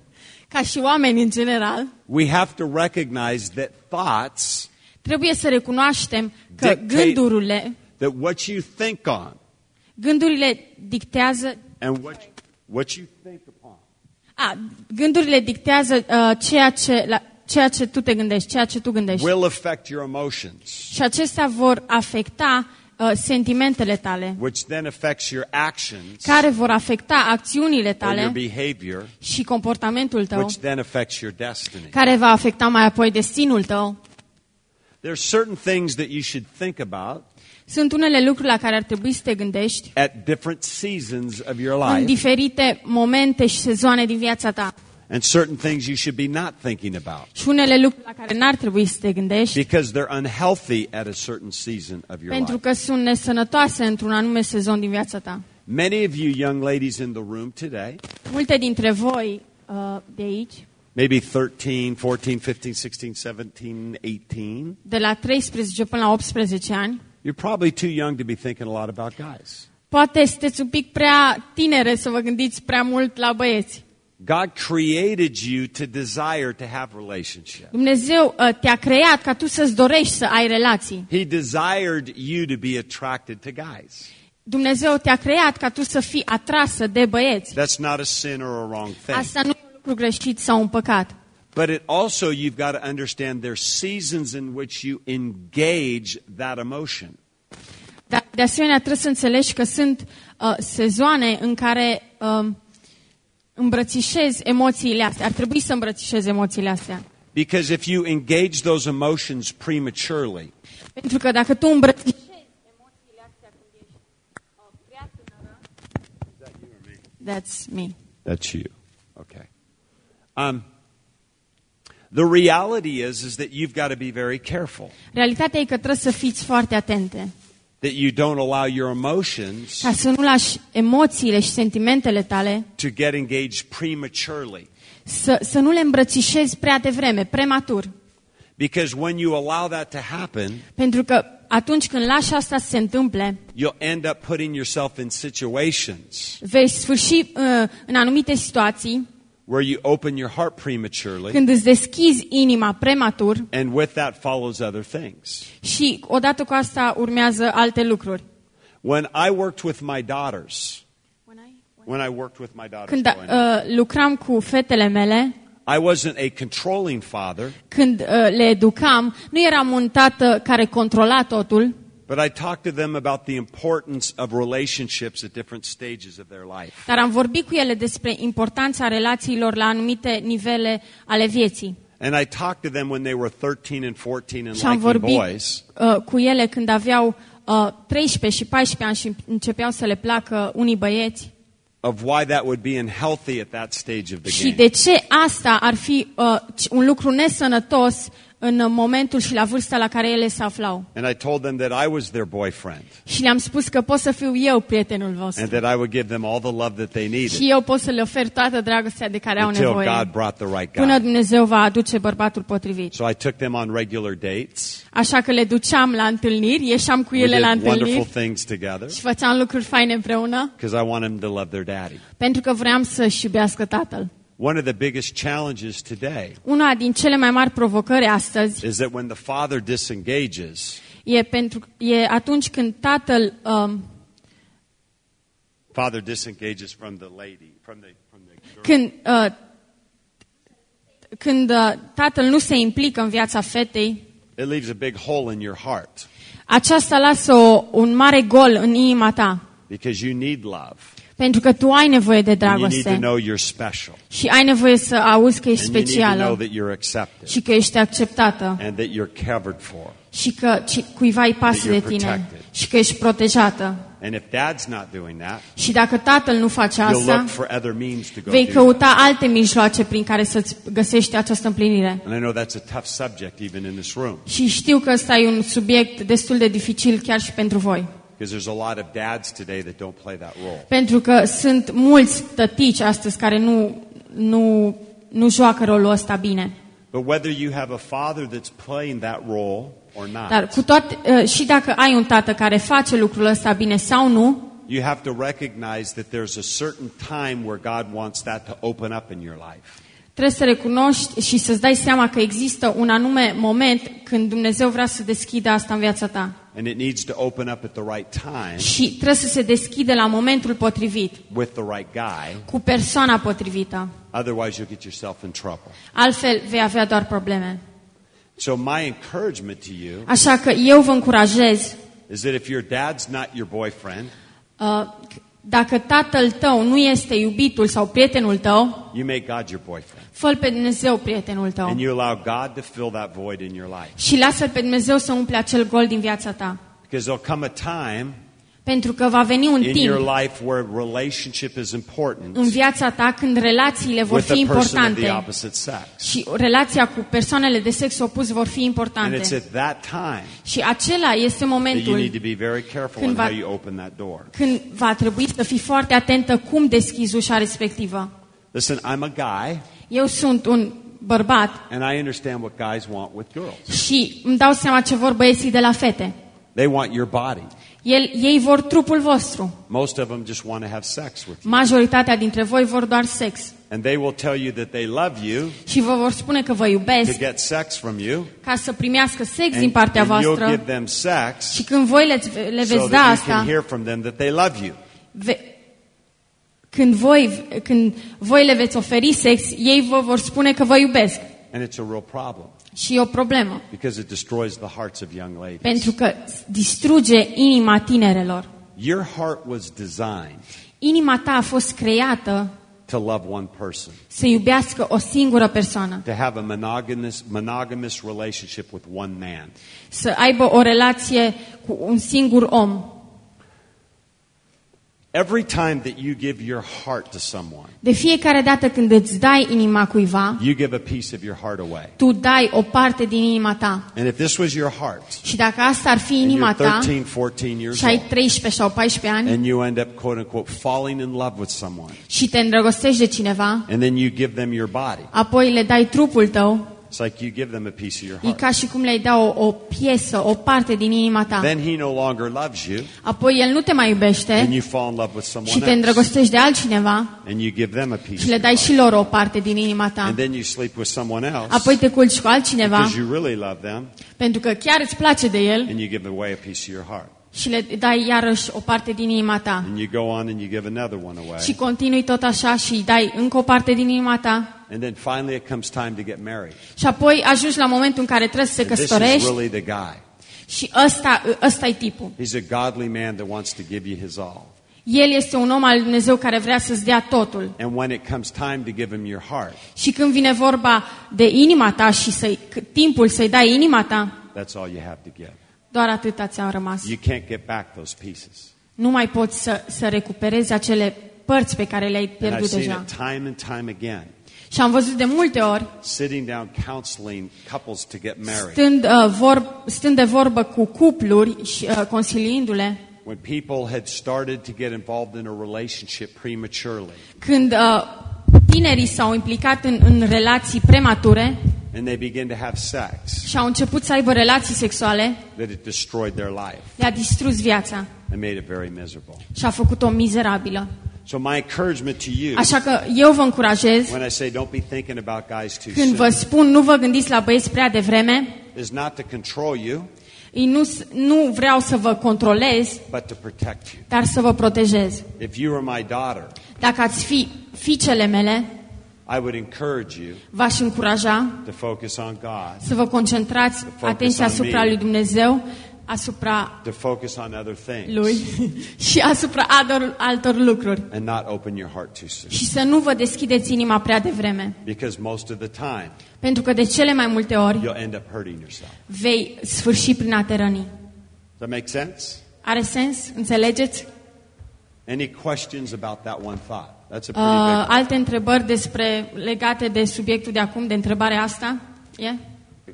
Ca și oameni în general, we have to recognize that thoughts, trebuie să recunoaștem că Dictate- gândurile, that what you think on gândurile dictează and what, what you think upon, a, gândurile dictează uh, ceea, ce, la, ceea ce tu te gândești, ceea ce tu gândești. will affect your emotions, Și acestea vor afecta uh, sentimentele tale, which then affects your actions care vor afecta acțiunile or your tale behavior, și comportamentul tău, which then affects your destiny. care va afecta mai apoi destinul tău. There's certain things that you should think about Sunt unele lucruri la care ar trebui să te gândești at different seasons of your în life, diferite momente și sezoane din viața ta. And certain things you should be not thinking about Și unele lucruri la care n-ar trebui să te gândești because they're unhealthy at a certain season of your pentru life. că sunt nesănătoase într-un anume sezon din viața ta. Many of you young ladies in the room today, Multe dintre voi uh, de aici, maybe 13, 14, 15, 16, 17, 18, de la 13 până la 18 ani, you're probably too young to be thinking a lot about guys. poate sunteți un pic prea tinere să vă gândiți prea mult la băieți. God created you to desire to have relationship. Dumnezeu uh, te-a creat ca tu să-ți dorești să ai relații. He desired you to be attracted to guys. Dumnezeu te-a creat ca tu să fii atrasă de băieți. That's not a sin or a wrong thing. Asta nu e un lucru greșit sau un păcat. But it also, you've got to understand there's seasons in which you engage that emotion. Dar de asemenea trebuie să înțelegi că sunt uh, sezoane în care uh, îmbrățișezi emoțiile astea. Ar trebui să îmbrățișezi emoțiile astea. Because if you engage those emotions prematurely, Pentru că dacă tu îmbrățișezi emoțiile astea când ești uh, prea tânără, That's me. that's you. Okay. Um, the reality is, is that you've got to be very careful Realitatea e că trebuie să fiți foarte atente. That you don't allow your emotions Ca să nu lași emoțiile și sentimentele tale to get engaged prematurely. să, să nu le îmbrățișezi prea devreme, prematur. Because when you allow that to happen, Pentru că atunci când lași asta să se întâmple, you'll end up putting yourself in situations vei sfârși uh, în anumite situații where you open your heart prematurely, când îți deschizi inima prematur and with that follows other things. și odată cu asta urmează alte lucruri. When I worked with my daughters, when I worked with my daughters, Când growing up, uh, lucram cu fetele mele, I wasn't a controlling father, când uh, le educam, nu eram un tată care controla totul, but I talked to them about the importance of relationships at different stages of their life. dar am vorbit cu ele despre importanța relațiilor la anumite nivele ale vieții. And I talked to them when they were 13 and 14 and Și am liking vorbit boys. uh, cu ele când aveau uh, 13 și 14 ani și începeau să le placă unii băieți. of why that would be unhealthy at that stage of the Și game. de ce asta ar fi uh, un lucru nesănătos în momentul și la vârsta la care ele se aflau? And I told them that I was their boyfriend Și le-am spus că pot să fiu eu prietenul and vostru. that I would give them all the love that they needed Și eu pot să le ofer toată dragostea de care au until nevoie. God brought the right Până guy. Dumnezeu va aduce bărbatul potrivit. So I took them on regular dates. Așa că le duceam la întâlniri, ieșeam cu We ele la did wonderful întâlniri things together și făceam lucruri faine împreună because I want them to love their daddy. pentru că vreau să-și iubească tatăl. One of the biggest challenges today Una din cele mai mari provocări astăzi is that when the father disengages, e, pentru, e atunci când tatăl um, father disengages from the lady, from the, from the girl. când, uh, când uh, tatăl nu se implică în viața fetei, It leaves a big hole in your heart aceasta lasă o, un mare gol în inima ta. because you need love. Pentru că tu ai nevoie de And you need to dragoste know you're special. și ai nevoie să auzi că ești And you need to know specială that you're accepted și că ești acceptată and that you're covered for. și că ci- cuiva îi pasă That de you're tine protected. și că ești protejată. And if dad's not doing that, Și dacă tatăl nu face you'll asta, look for other means to go vei do căuta alte mijloace prin care să-ți găsești această împlinire. And I know that's a tough subject even in this room Și știu că ăsta e un subiect destul de dificil chiar și pentru voi. Because there's a lot of dads today that don't play that role. Pentru că sunt mulți tătici astăzi care nu, nu, nu joacă rolul ăsta bine. But whether you have a father that's playing that role or Dar not, cu toate, uh, și dacă ai un tată care face lucrul ăsta bine sau nu, you have to recognize that there's a certain time where God wants that to open up in your life. trebuie să recunoști și să-ți dai seama că există un anume moment când Dumnezeu vrea să deschidă asta în viața ta. And it needs to open up at the right time Și trebuie să se deschide la momentul potrivit, with the right guy. cu persoana potrivită. Otherwise, you'll get yourself in trouble. Altfel vei avea doar probleme. So, my encouragement to you Așa că eu vă încurajez, is that if your dad's not your boyfriend, uh, dacă tatăl tău nu este iubitul sau prietenul tău, you make God your boyfriend. fă pe Dumnezeu prietenul tău. And you allow God to fill that void in your life. Și lasă-L pe Dumnezeu să umple acel gol din viața ta. Because there'll come a time Pentru că va veni un in your timp life where relationship is important în viața ta când relațiile vor with fi a person of the importante opposite sex. și relația cu persoanele de sex opus vor fi And it's importante. at that time Și acela este that you momentul need to be very careful Când in va- how you open that door. când va trebui să fii foarte atentă cum deschizi ușa respectivă. Listen, I'm a guy, Eu sunt un bărbat and I understand what guys want with girls. și îmi dau seama ce vor băieții de la fete. They want your body. El, ei vor trupul vostru. Most of them just want to have sex with you. Majoritatea dintre voi vor doar sex. And they will tell you that they love you Și vă vor spune că vă to iubesc get sex from you. ca să primească sex din And, partea and you'll voastră. give them sex Și când voi le, le so veți da that you can asta, hear from them that they love you. ve, când, voi, când voi le veți oferi sex, ei vă vor spune că vă iubesc. And it's a real problem Și e o problemă. because it destroys the hearts of young ladies. Pentru că distruge inima tinerelor. Your heart was designed Inima ta a fost creată to love one person, să iubească o singură persoană. to have a monogamous, monogamous relationship with one man. Să aibă o relație cu un singur om. Every time that you give your heart to someone, De fiecare dată când îți dai inima cuiva, you give a piece of your heart away. tu dai o parte din inima ta. And if this was your heart, Și dacă asta ar fi and inima you're ta 13, 14 years și ai old, 13 sau 14 ani and you end up, quote unquote, falling in love with someone, și te îndrăgostești de cineva, and then you give them your body, apoi le dai trupul tău, It's like you give them a piece of your E heart. ca și cum le-ai da o, o piesă, o parte din inima ta. Then he no longer loves you, Apoi el nu te mai and iubește you fall in love with și someone te else, îndrăgostești de altcineva and you give them a piece. și le of dai your și lor o parte din inima heart. ta. And then you sleep with someone else Apoi te culci cu altcineva because you really love them, pentru că chiar îți place de el and you give away a piece of your heart. Și le dai iarăși o parte din inima ta. And you go on and you give another one away. Și continui tot așa și îi dai încă o parte din inima ta. And then finally it comes time to get married. Și apoi ajungi la momentul în care trebuie să te And this is căsătorești really the guy. și ăsta, ăsta e tipul. He's a godly man that wants to give you his all. El este un om al lui Dumnezeu care vrea să-ți dea totul. And when it comes time to give him your heart, Și când vine vorba de inima ta și să timpul să-i dai inima ta, that's all you have to give. doar atâta ți-au rămas. You can't get back those pieces. Nu mai poți să, să recuperezi acele părți pe care le-ai And I've pierdut seen deja. it time and time again. Și am văzut de multe ori, Sitting down counseling couples to get married. stând, uh, vorb, stând de vorbă cu cupluri și uh, consiliindu-le, When people had started to get involved in a relationship prematurely când uh, tinerii s-au implicat în, în relații premature and they begin to have sex, și au început să aibă relații sexuale, that it destroyed their life le-a distrus viața and made it very miserable. și a făcut-o mizerabilă. So my encouragement to you Așa că eu vă încurajez, when I say don't be thinking about guys too când vă soon spun nu vă gândiți la băieți prea devreme, is not to control you, ei nu, s- nu vreau să vă controlez, but to protect you. dar să vă protejez. If you were my daughter, Dacă ați fi fiicele mele, I would encourage you v-aș încuraja to focus on God, să vă concentrați atenția on asupra me. lui Dumnezeu, asupra to focus on other things, lui <laughs> și asupra altor, altor lucruri. and not open your heart too soon. Și să nu vă deschideți inima prea devreme. Because most of the time, Pentru că de cele mai multe ori you'll end up hurting yourself. vei sfârși prin a te răni. Does that make sense? Are sens? Înțelegeți? Any questions about that one thought? That's a pretty Uh, big one. alte întrebări despre legate de subiectul de acum, de întrebarea asta? Yeah?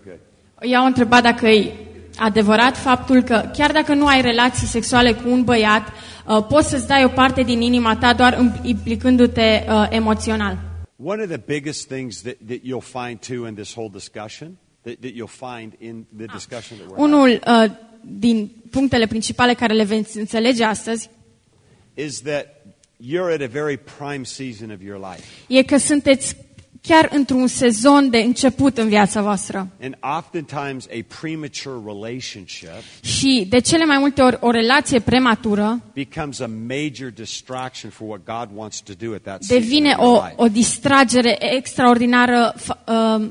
Good. I-au întrebat dacă e adevărat faptul că chiar dacă nu ai relații sexuale cu un băiat, uh, poți să-ți dai o parte din inima ta doar im- implicându-te uh, emoțional. One of the biggest things that, that you'll find too in this whole discussion, that, that you'll find in the discussion that we're having, Unul uh, din punctele principale care le veți înțelege astăzi is that you're at a very prime season of your life. e că sunteți chiar într-un sezon de început în viața voastră. And oftentimes a premature relationship Și de cele mai multe ori o relație prematură becomes a major distraction for what God wants to do at that season devine of your o, life. o distragere extraordinară fa- uh,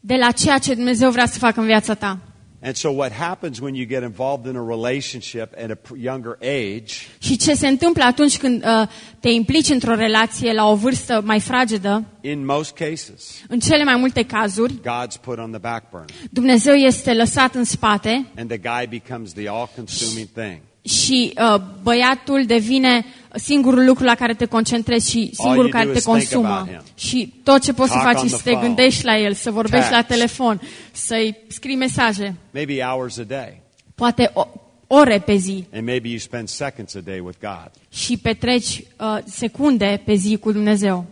de la ceea ce Dumnezeu vrea să facă în viața ta. And so what happens when you get involved in a relationship at a pr- younger age? Și ce se întâmplă atunci când uh, te implici într-o relație la o vârstă mai fragedă, in most cases în cele mai multe cazuri, God's put on the back burner. Dumnezeu este lăsat în spate and the guy becomes the all-consuming thing. Și uh, băiatul devine singurul lucru la care te concentrezi și singurul you care do te is think consumă. about him. Și tot ce poți să Talk faci on este the să te phone. gândești la el, să vorbești la Text. telefon, să-i scrii mesaje, Maybe hours a day poate o, ore pe zi and maybe you spend seconds a day with God. și petreci uh, secunde pe zi cu Dumnezeu.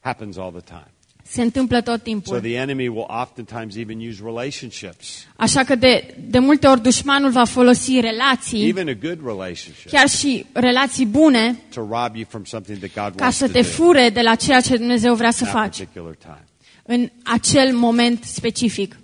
Happens all the time. Se întâmplă tot So timpul. the enemy will oftentimes even use relationships, Așa că de, de multe ori dușmanul va folosi relații, even a good relationship, chiar și relații bune, to rob you from something that God ca wants să to te do fure de la ceea ce Dumnezeu vrea să at that faci particular time. în acel moment specific.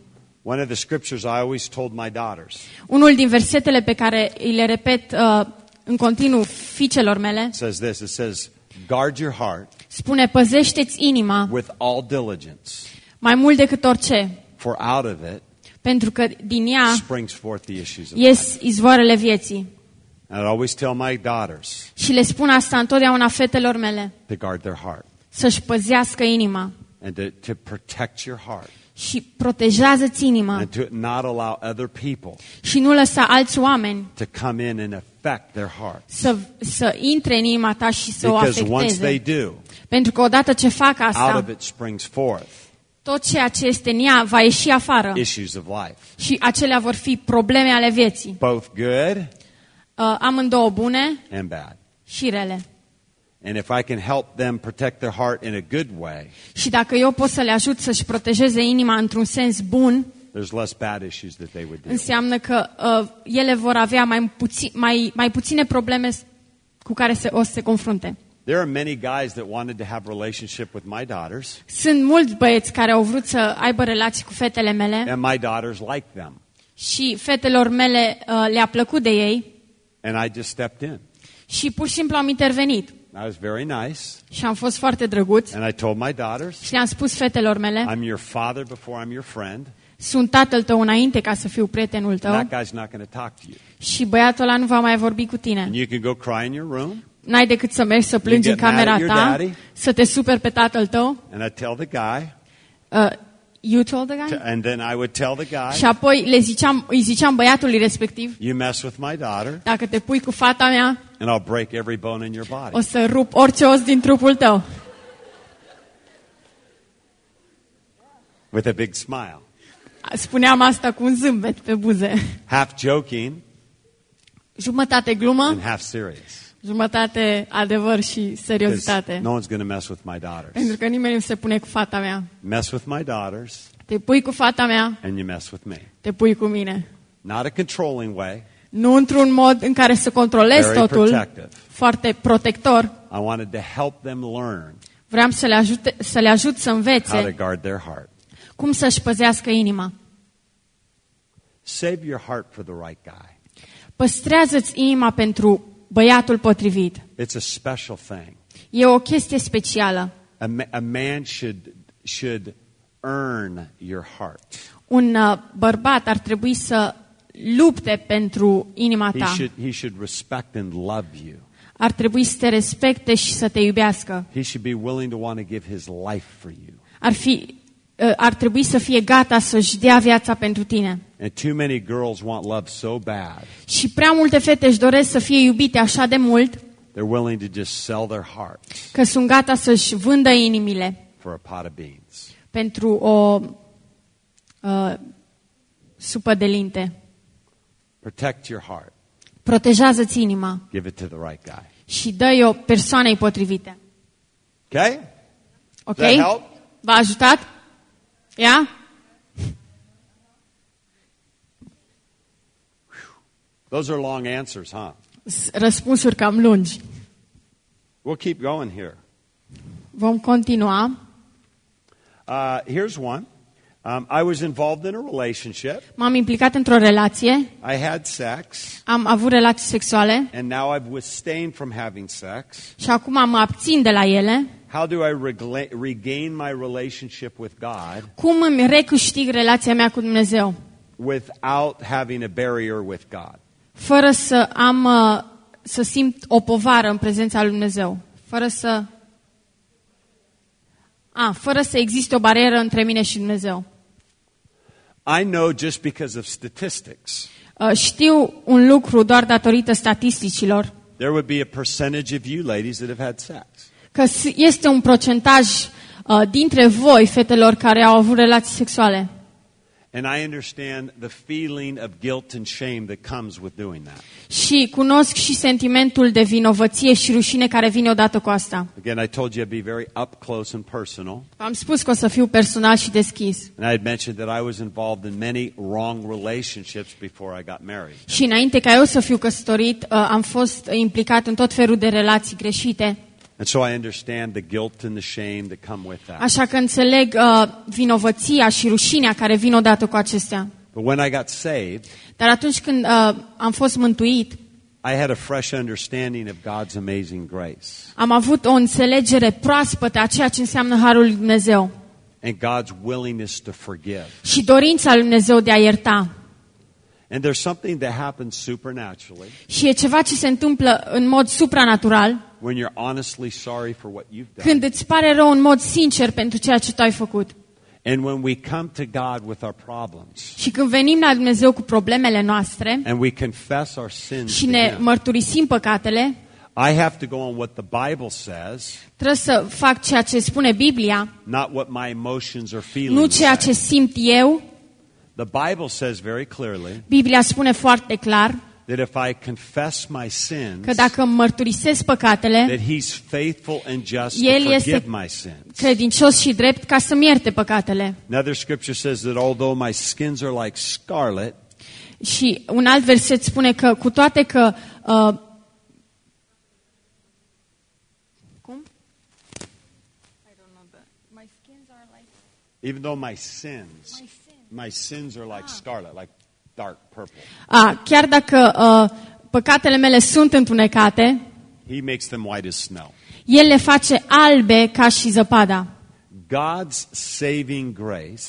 One of the scriptures I always told my daughters Unul din versetele pe care îi le repet uh, în continuu fiicelor mele says this. It says, "Guard your heart spune, păzește-ți inima with all diligence, mai mult decât orice, for out of it pentru că din ea springs forth the issues of life." ies izvoarele vieții. And I always tell my daughters Și le spun asta întotdeauna fetelor mele, to guard their heart. Să-și păzească inima. And to, to protect your heart. Și protejează-ți inima. And to not allow other people și nu lăsa alți oameni to come in and affect their heart. să, să intre în inima ta și să o Because once they afecteze. do, Pentru că odată ce fac out asta, of it springs forth tot ceea ce este în ea va ieși afară issues of life, și acelea vor fi probleme ale vieții. both good Uh, amândouă bune and bad. și rele. and if I can help them protect their heart in a good way, Și dacă eu pot să le ajut să-și protejeze inima într-un sens bun, there's less bad issues that they would deal with. înseamnă că uh, ele vor avea mai, puțin, mai, mai puține probleme s- cu care se, o să se confrunte. There are many guys that wanted to have relationship with my daughters, Sunt mulți băieți care au vrut să aibă relații cu fetele mele and my daughters like them. și fetelor mele uh, le-a plăcut de ei And I just stepped in. și pur și simplu am intervenit. I was very nice, Și am fost foarte drăguț and I told my daughters, și le-am spus fetelor mele, I'm your father before I'm your friend, sunt tatăl tău înainte ca să fiu prietenul and tău that guy's not going to talk to you. și băiatul ăla nu va mai vorbi cu tine. And you can go cry in your room, N-ai decât să mergi să plângi You în get mad camera at your ta, daddy? să te superi pe tatăl tău. and I tell the guy, Uh, you told the guy? and then I would tell the Și guy, apoi le ziceam, îi ziceam băiatului respectiv, you mess with my daughter, dacă te pui cu fata mea, and I'll break every bone in your body. o să rup orice os din trupul tău. With a big smile. Spuneam asta cu un zâmbet pe buze. Half joking Jumătate glumă, and half serious. jumătate adevăr și 'Cause seriozitate. no one's going to mess with my daughters. Pentru că nimeni nu se pune cu fata mea. Mess with my daughters, Te pui cu fata mea, and you mess with me. te pui cu mine. Not a controlling way. Nu într-un mod în care să controlezi Very totul, protective. foarte protector. I wanted to help them learn Vreau să le, ajute, să le ajut să how to învețe guard their heart. Cum să-și păzească inima. Save your heart for the right guy. Păstrează-ți inima pentru băiatul potrivit. It's a special thing. E o chestie specială. A, ma- a man should, should earn your heart. Un uh, bărbat ar trebui să lupte pentru inima He ta. should, he should respect and love you. Ar trebui să te respecte și să te iubească. He should be willing to want to give his life for you. Ar, fi, uh, ar trebui să fie gata să-și dea viața pentru tine. And too many girls want love so bad, Și prea multe fete își doresc să fie iubite așa de mult they're willing to just sell their hearts că sunt gata să-și vândă inimile for a pot of beans. pentru o uh, supă de linte. Protect your heart. Protejează-ți inima Give it to the right guy. și dă-i-o persoanei potrivite. Okay? Ok? Does that help? V-a ajutat? Ia? Those are long answers, huh? S- Răspunsuri cam lungi. We'll keep going here. Vom continua. Uh, here's one. Um, I was involved in a relationship. M-am implicat într-o relație, I had sex, am avut relații sexuale and now I've abstained from having sex. și acum mă abțin de la ele. How do I regla- regain my relationship with God Cum îmi recâștig relația mea cu Dumnezeu? without having a barrier with God? Fără să am, uh, să simt o povară în prezența lui Dumnezeu. Fără să... A, fără să existe o barieră între mine și Dumnezeu. I know just because of statistics, Uh, Știu un lucru doar datorită statisticilor, there would be a percentage of you ladies that have had sex. Că s- este un procentaj uh, dintre voi, fetelor care au avut relații sexuale. And I understand the feeling of guilt and shame that comes with doing that. Și cunosc și sentimentul de vinovăție și rușine care vine odată cu asta. Again, I told you I'd be very up close and personal. Am spus că o să fiu personal și deschis. And I had mentioned that I was involved in many wrong relationships before I got married. Și înainte ca eu să fiu căsătorit, uh, am fost implicat în tot felul de relații greșite. And so I understand the guilt and the shame that come with that. Așa că înțeleg uh, vinovăția și rușinea care vin odată cu acestea. But when I got saved, Dar atunci când uh, am fost mântuit, I had a fresh understanding of God's amazing grace am avut o înțelegere proaspătă a ceea ce înseamnă Harul lui Dumnezeu and God's willingness to forgive. și dorința lui Dumnezeu de a ierta. And there's something that happens supernaturally Și e ceva ce se întâmplă în mod supranatural when you're honestly sorry for what you've done. când îți pare rău în mod sincer pentru ceea ce tu ai făcut. And when we come to God with our problems Și când venim la Dumnezeu cu problemele noastre and we confess our sins și to ne Him, mărturisim păcatele, I have to go on what the Bible says, trebuie să fac ceea ce spune Biblia, not what my emotions or nu feelings ceea ce say. simt eu. The Bible says very clearly Biblia spune foarte clar that if I confess my sins, că dacă îmi mărturisesc păcatele, that He's faithful and just El to este forgive my sins. credincios și drept ca să-mi ierte păcatele. Another scripture says that although my skins are like scarlet, Și un alt verset spune că cu toate că uh, cum? I don't know the, my skins are like even though my sins, my sins are like scarlet, like dark purple, A, chiar dacă uh, păcatele mele sunt întunecate, He makes them white as snow. El le face albe ca și zăpada. God's saving grace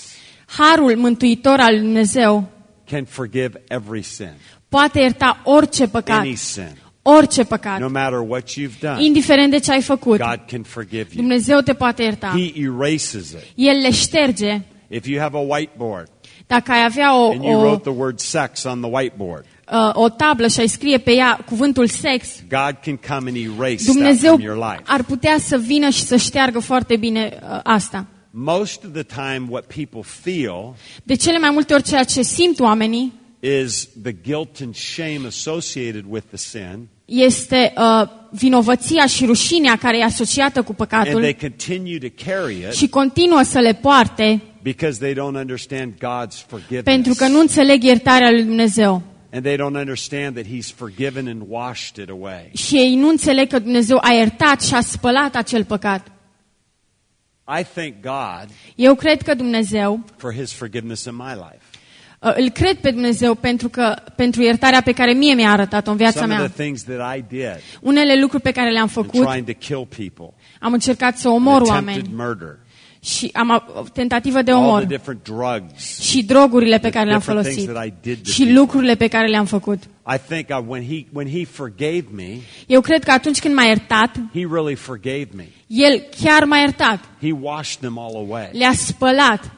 Harul mântuitor al lui Dumnezeu can forgive every sin, poate ierta orice păcat, any sin, orice păcat, no matter what you've done. indiferent de ce ai făcut. God can forgive you. Dumnezeu te poate ierta. He erases it. El le șterge. If you have a whiteboard Dacă ai avea o, and you o, wrote the word sex on the whiteboard, uh, o tablă și ai scrie pe ea cuvântul sex, God can come and erase that Dumnezeu from your life. ar putea să vină și să șteargă foarte bine uh, asta. Most of the time, what people feel De cele mai multe ori ceea ce simt oamenii is the guilt and shame associated with the sin, este uh, vinovăția și rușinea care e asociată cu and păcatul they continue to carry it și continuă să le poarte because they don't understand God's forgiveness. pentru că nu înțeleg iertarea lui Dumnezeu. And they don't understand that He's forgiven and washed it away. Și ei nu înțeleg că Dumnezeu a iertat și a spălat acel păcat. I thank God Eu cred că Dumnezeu, for His forgiveness in my life. uh, îl cred pe Dumnezeu pentru, că, pentru iertarea pe care mie mi-a arătat-o în viața Some of mea. the things that I did Unele lucruri pe care le-am in făcut, trying to kill people, am încercat să omor attempted oameni murder, și am a- tentativă de all the omor different drugs. și drogurile pe care le-am different things folosit that I did to și people. lucrurile pe care le-am făcut. I think uh, when he when he forgave me, Eu cred că atunci când m-a iertat, he really forgave me. El chiar m-a iertat, He washed them all away. le-a spălat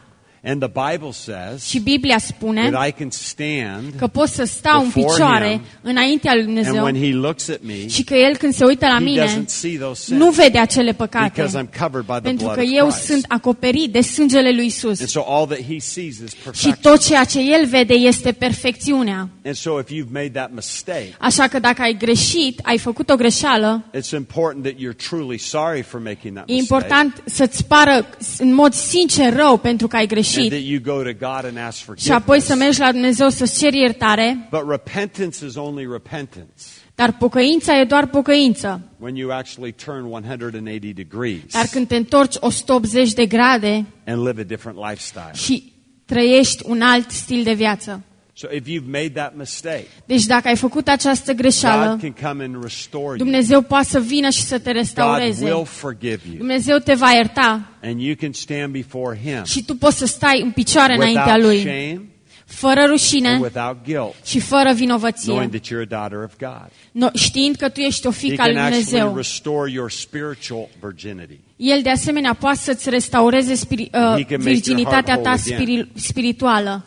And the Bible says și Biblia spune that I can stand că pot să stau în Before picioare him. înaintea lui and Dumnezeu when he looks at me, și că El când se uită la he mine doesn't see those nu sins vede acele păcate because I'm covered by the pentru blood că of eu Christ. sunt acoperit de sângele lui Isus. And so all that he sees is Și perfection. tot ceea ce El vede este perfecțiunea. And so if you've made that mistake, Așa că dacă ai greșit, ai făcut o greșeală, it's important that you're truly sorry for making that e mistake. important să-ți pară în mod sincer rău pentru că ai And greșit that you go to God and ask și apoi să forgiveness. mergi la Dumnezeu să-ți ceri iertare, But repentance is only repentance dar pocăința e doar pocăință. when you actually turn 180 degrees Dar când te întorci 180 de grade and live a different lifestyle. și trăiești un alt stil de viață. So if you've made that mistake, Deci dacă ai făcut această God greșeală, can come and restore you. Dumnezeu poate să vină și să te God restaureze. will forgive you. Dumnezeu te va ierta And you can stand before Him și tu poți să stai în picioare înaintea without Lui, shame fără and rușine without guilt, și fără knowing vinovăție, that you're a daughter of God. No- știind că tu ești o He fică al can lui actually Dumnezeu. restore your spiritual virginity. El de asemenea poate să-ți restaureze spiri, uh, make your virginitatea heart ta whole again. spiri, spirituală.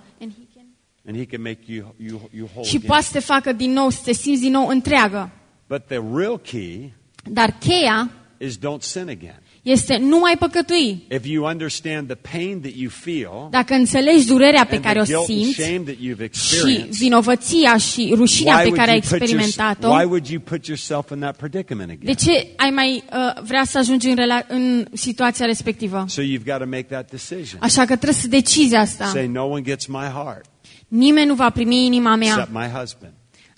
And He can make you, you, you whole Și again. poate să te facă din nou, să te simți din nou întreagă. But the real key Dar cheia is don't sin again. este nu mai păcătui. If you understand the pain that you feel Dacă înțelegi durerea pe and care o the guilt and simți shame that you've și experienced, vinovăția și rușinea why pe would, care ai you put your, experimentat-o, why would you put yourself in that predicament again? de ce ai mai uh, vrea să ajungi în, rela- în situația respectivă? So you've got to make that decision. Așa că trebuie să decizi asta. Say, no one gets my heart Nimeni nu va primi inima mea except my husband.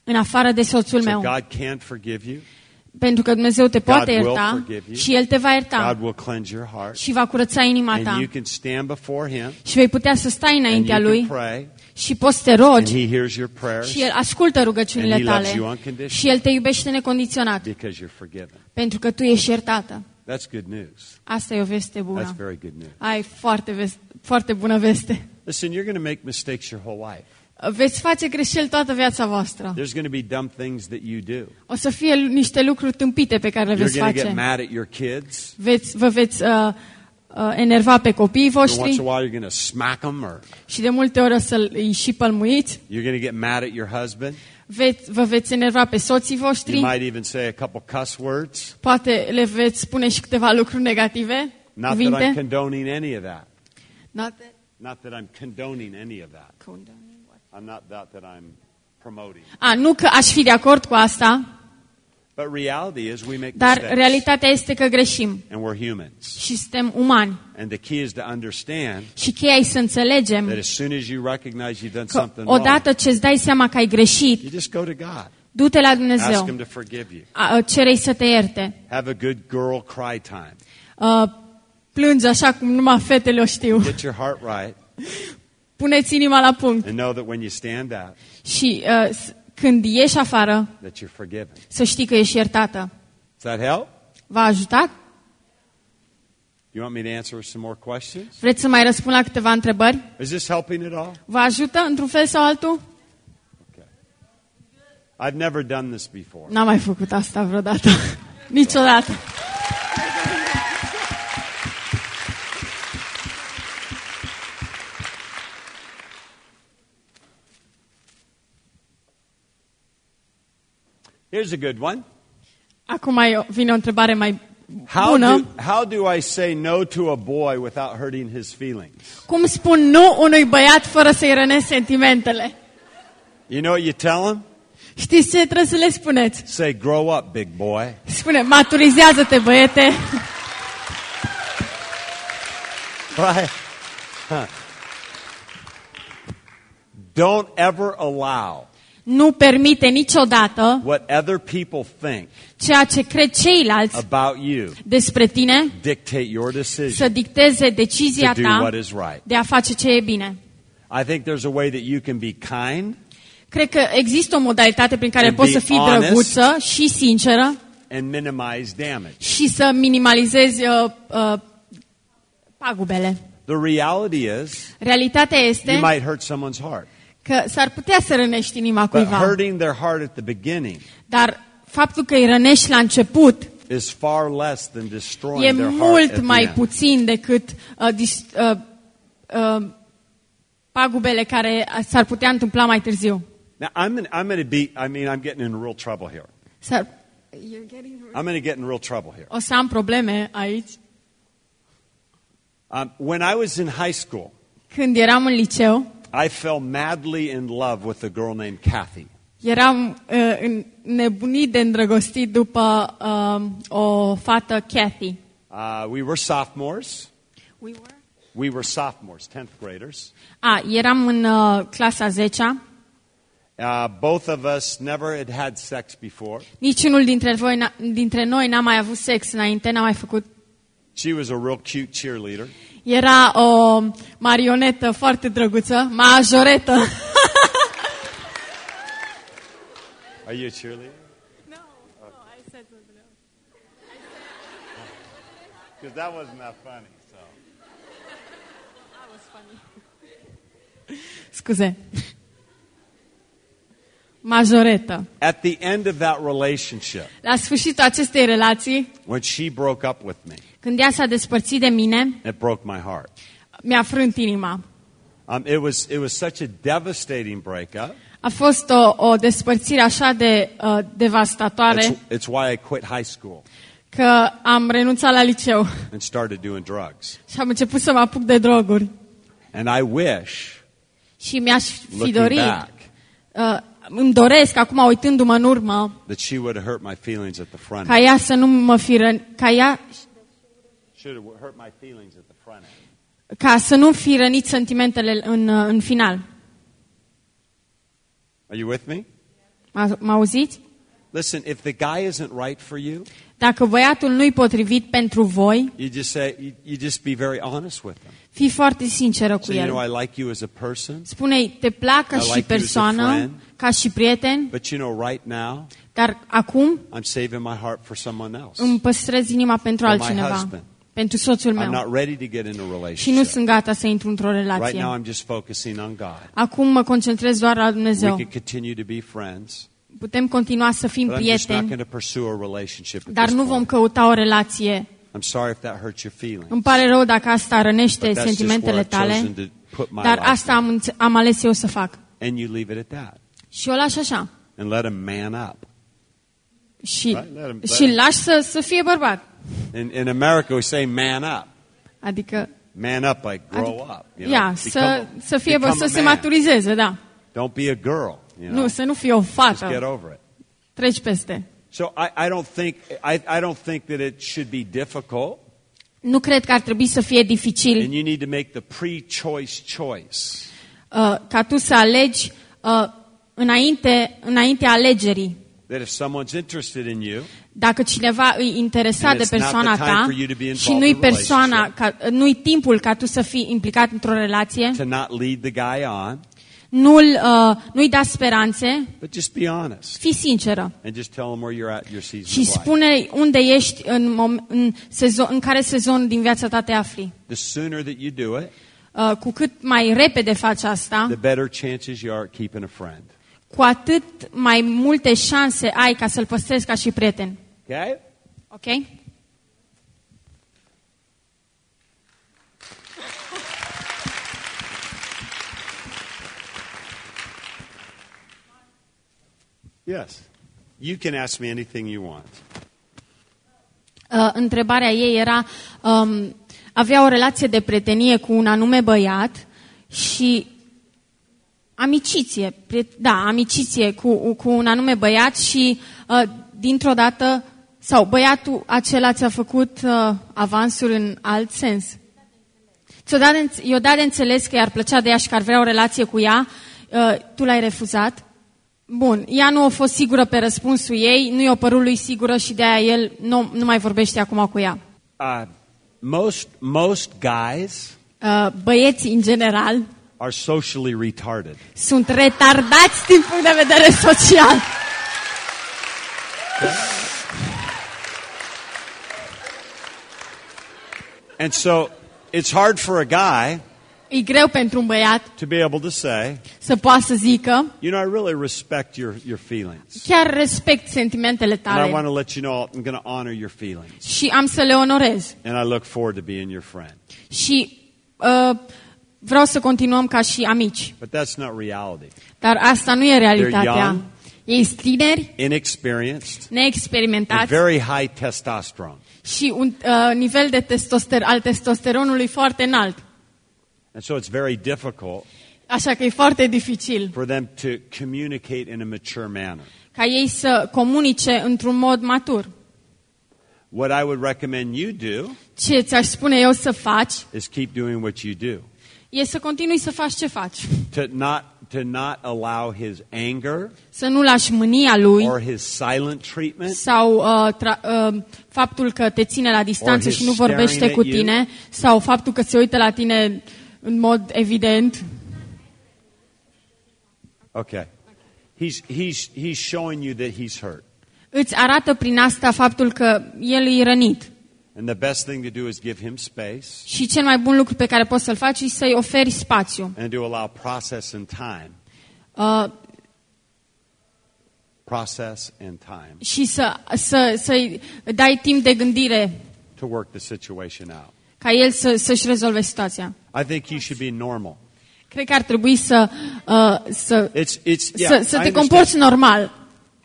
în afară de soțul So meu. God can't forgive you. Pentru că Dumnezeu te poate will ierta forgive you. și El te va ierta God will cleanse your heart. și va curăța inima And ta. you can stand before Him Și vei putea să stai and înaintea you can Lui pray și poți să te and rogi He hears your prayers și El ascultă rugăciunile And he loves tale you unconditional. și El te iubește necondiționat because you're forgiven. pentru că tu ești iertată. That's good news. Asta e o veste That's bună. very good news. Ai foarte, vest, foarte bună veste. Listen, you're going to make mistakes your whole life. Veți face greșeli toată viața voastră. There's going to be dumb things that you do. O să fie niște lucruri tâmpite pe care le You're veți going to get face. mad at your kids. Veți, vă veți uh, uh, enerva pe copiii Every once in voștri a while, you're going to smack them, or și de multe ori o să îi și pălmuiți. you're going to get mad at your husband. Veți, vă veți enerva pe soții You voștri. might even say a couple cuss words. Poate le veți spune și câteva lucruri negative, Not that I'm cuvinte. condoning any of that. Not that- Not that I'm condoning any of that. I'm not that that I'm promoting. A, nu că aș fi de acord cu asta, But reality is we make dar mistakes. realitatea este că greșim And we're humans. și suntem umani. And the key is to understand Și cheia e să that înțelegem as soon as you recognize you've done că something wrong, odată ce îți dai seama că ai greșit, you just go to God. du-te la Ask Dumnezeu, Him to forgive you. A- cerei să te ierte, Have a good girl cry time. Uh, plângi așa cum numai fetele o știu, Get your heart right puneți inima la punct and know that when you stand out, și uh, s- când ieși afară, that you're forgiven. să știi că ești iertată. Does that help? V-a ajutat? You want me to answer some more questions? Vreți să mai răspund la câteva întrebări? Is this helping at all? Vă ajută într-un fel sau altul? Okay. I've never done this before. N-am mai făcut asta vreodată. <laughs> Niciodată. Here's a good one. Acum mai vine o întrebare mai How bună. do, how do I say no to a boy without hurting his feelings? Cum spun nu unui băiat fără să-i rănesc sentimentele? You know what you tell him? Știți ce trebuie să le spuneți? Say, grow up, big boy. Spune, maturizează-te, băiete. Right? Huh. Don't ever allow Nu permite niciodată what other people think ceea ce cred ceilalți about you despre tine dictate your decision să dicteze decizia to do ta what is right. de a face ce e bine. I think there's a way that you can be kind Cred că există o modalitate prin care And poți be să fii honest. drăguță și sinceră and minimize damage. și să minimalizezi uh, uh, pagubele. The reality is, Realitatea you este might hurt someone's heart. Că s-ar putea să rănești inima But cuiva, hurting their heart at the beginning dar faptul că îi rănești la început is far less than destroying e their heart mult at the mai end. puțin decât uh, dis, uh, uh, pagubele care s-ar putea întâmpla mai târziu. Now, I'm going I'm to be, I mean, I'm getting in real trouble here. S-ar, I'm going to get in real trouble here. o să am probleme aici. Um, when I was in high school, Când eram în liceu, I fell madly in love with a girl named Kathy. eram uh, în- nebunit de îndrăgostit după uh, o fată, Kathy. Uh, we were sophomores. We were? We were sophomores, 10th graders. A, eram în uh, clasa 10 Uh, both of us never had had sex before. Niciunul dintre, voi, dintre noi n-a mai avut sex înainte, n-a mai făcut. She was a real cute cheerleader. Era o marionetă foarte drăguță, majoretă. Are you a cheerleader? Because <laughs> that wasn't that funny. So. Scuze. Majoretă. At the end of that relationship, La sfârșitul acestei relații, when she broke up with me, când ea s-a despărțit de mine, it broke my heart. mi-a frânt inima. Um, it, was, it was such a devastating breakup. A fost o, o despărțire așa de uh, devastatoare It's, it's why I quit high school că am renunțat la liceu and started doing drugs. și am început să mă apuc de droguri. And I wish, Și mi-aș fi looking dorit, back, uh, îmi doresc, acum uitându-mă în urmă, that she would have hurt my feelings at the front ca end. ea să nu mă fi ră- ca ea Should have hurt my feelings at the front end. ca să nu fi rănit sentimentele în, uh, în final. Are you with me? Mă mă auziți? Listen, if the guy isn't right for you, Dacă băiatul nu-i potrivit pentru voi, you just say, you, you just be very honest with him. fii foarte sinceră cu Say, you know, el. I like you as a person, Spune-i, te plac ca I și like you as a persoană, friend. ca și prieten, but you know, right now, dar acum I'm saving my heart for someone else. îmi păstrez inima pentru For my altcineva, husband. pentru soțul I'm meu. not ready to get in a Și nu relationship. sunt gata să intru într-o Right relație. now, I'm just focusing on God. Acum mă concentrez doar la We Dumnezeu. Can continue to be friends, Putem continua să fim but I'm just not prieteni, going to pursue a relationship at dar this nu vom point. căuta o relație. I'm sorry if that hurts your feelings. Îmi pare rău dacă asta rănește But that's just sentimentele where I've tale, chosen to put my dar life asta in. am, înțe- am ales eu să fac. And you leave it at that. Și o lași așa. And let him man up. Și, Right, let him- let și him- lași să, să fie bărbat. In, in America, we say man up. Adică, Man up, like grow up. You know? ia, Become să, a- să fie bă, become să a se man. maturizeze, da. Don't be a girl. You know? Nu, să nu fii o Just get fată. over it. Treci peste. So I, I don't think I, I don't think that it should be difficult, Nu cred că ar trebui să fie dificil and you need to make the pre-choice choice. uh, ca tu să alegi uh, înainte, înainte alegerii. That if someone's interested in you, Dacă cineva îi interesat And de it's not persoana the time ta for you to be involved și nu-i in a persoana, ca, nu-i timpul ca tu să fii implicat într-o relație, to not lead the guy on, nu-l, uh, nu-i da speranțe, but just be honest fii sinceră. and just tell him where you're at in your season Și of life. spune unde ești, în, mom- în, sezon, în care sezon din viața ta te afli. The sooner that you do it, Uh, cu cât mai repede faci asta, the better chances you are at keeping a friend. cu atât mai multe șanse ai ca să-l păstrezi ca și prieten. Okay? Ok? Yes. You can ask me anything you want. Uh, întrebarea ei era, um, avea o relație de prietenie cu un anume băiat și amiciție, priet- da, amiciție cu, cu un anume băiat și uh, dintr-o dată, sau băiatul acela ți-a făcut uh, avansuri în alt sens. Ți-o dat de, înț- i-o dat de înțeles că i-ar plăcea de ea și că ar vrea o relație cu ea, uh, tu l-ai refuzat. Bun, ea nu a fost sigură pe răspunsul ei, nu i-a părut lui sigură și de aia el nu, nu mai vorbește acum cu ea. Uh, most, most guys Uh, băieții, în general, are socially retarded. sunt retardați din punct de vedere social. And so it's hard for a guy E greu pentru un băiat to be able to say, să poată să zică, you know, I really respect your, your feelings. chiar respect sentimentele And I want tale to let you know I'm going to honor your feelings. și am să le onorez. And I look forward to being your friend. Și uh, vreau să continuăm ca și amici. But that's not reality. Dar asta nu e realitatea. young. Ei sunt tineri, Inexperienced, and neexperimentați very high testosterone. și un uh, nivel de testoster- al testosteronului foarte înalt. And so it's very difficult Așa că e foarte dificil for them to communicate in a mature manner. ca ei să comunice într-un mod matur. What I would recommend you do Ce ți-aș spune eu să faci is keep doing what you do. e să continui să faci ce faci. To not, to not allow his anger Să nu lași mânia lui or his silent treatment sau uh, tra- uh, faptul că te ține la distanță Or și nu his vorbește staring cu at you. tine sau faptul că se uită la tine în mod evident. Okay. He's, he's, he's showing you that he's hurt. Îți arată prin asta faptul că el e rănit. And the best thing to do is give him space Și cel mai bun lucru pe care poți să-l faci e să-i oferi spațiu. and to allow process and time. Uh, Process and time și să, să, să-i dai timp de gândire to work the situation out. Ca el să, să-și rezolve situația. I think you should be normal. Cred că ar trebui să, uh, să, It's, it's, yeah, să, I să te understand. comporți normal.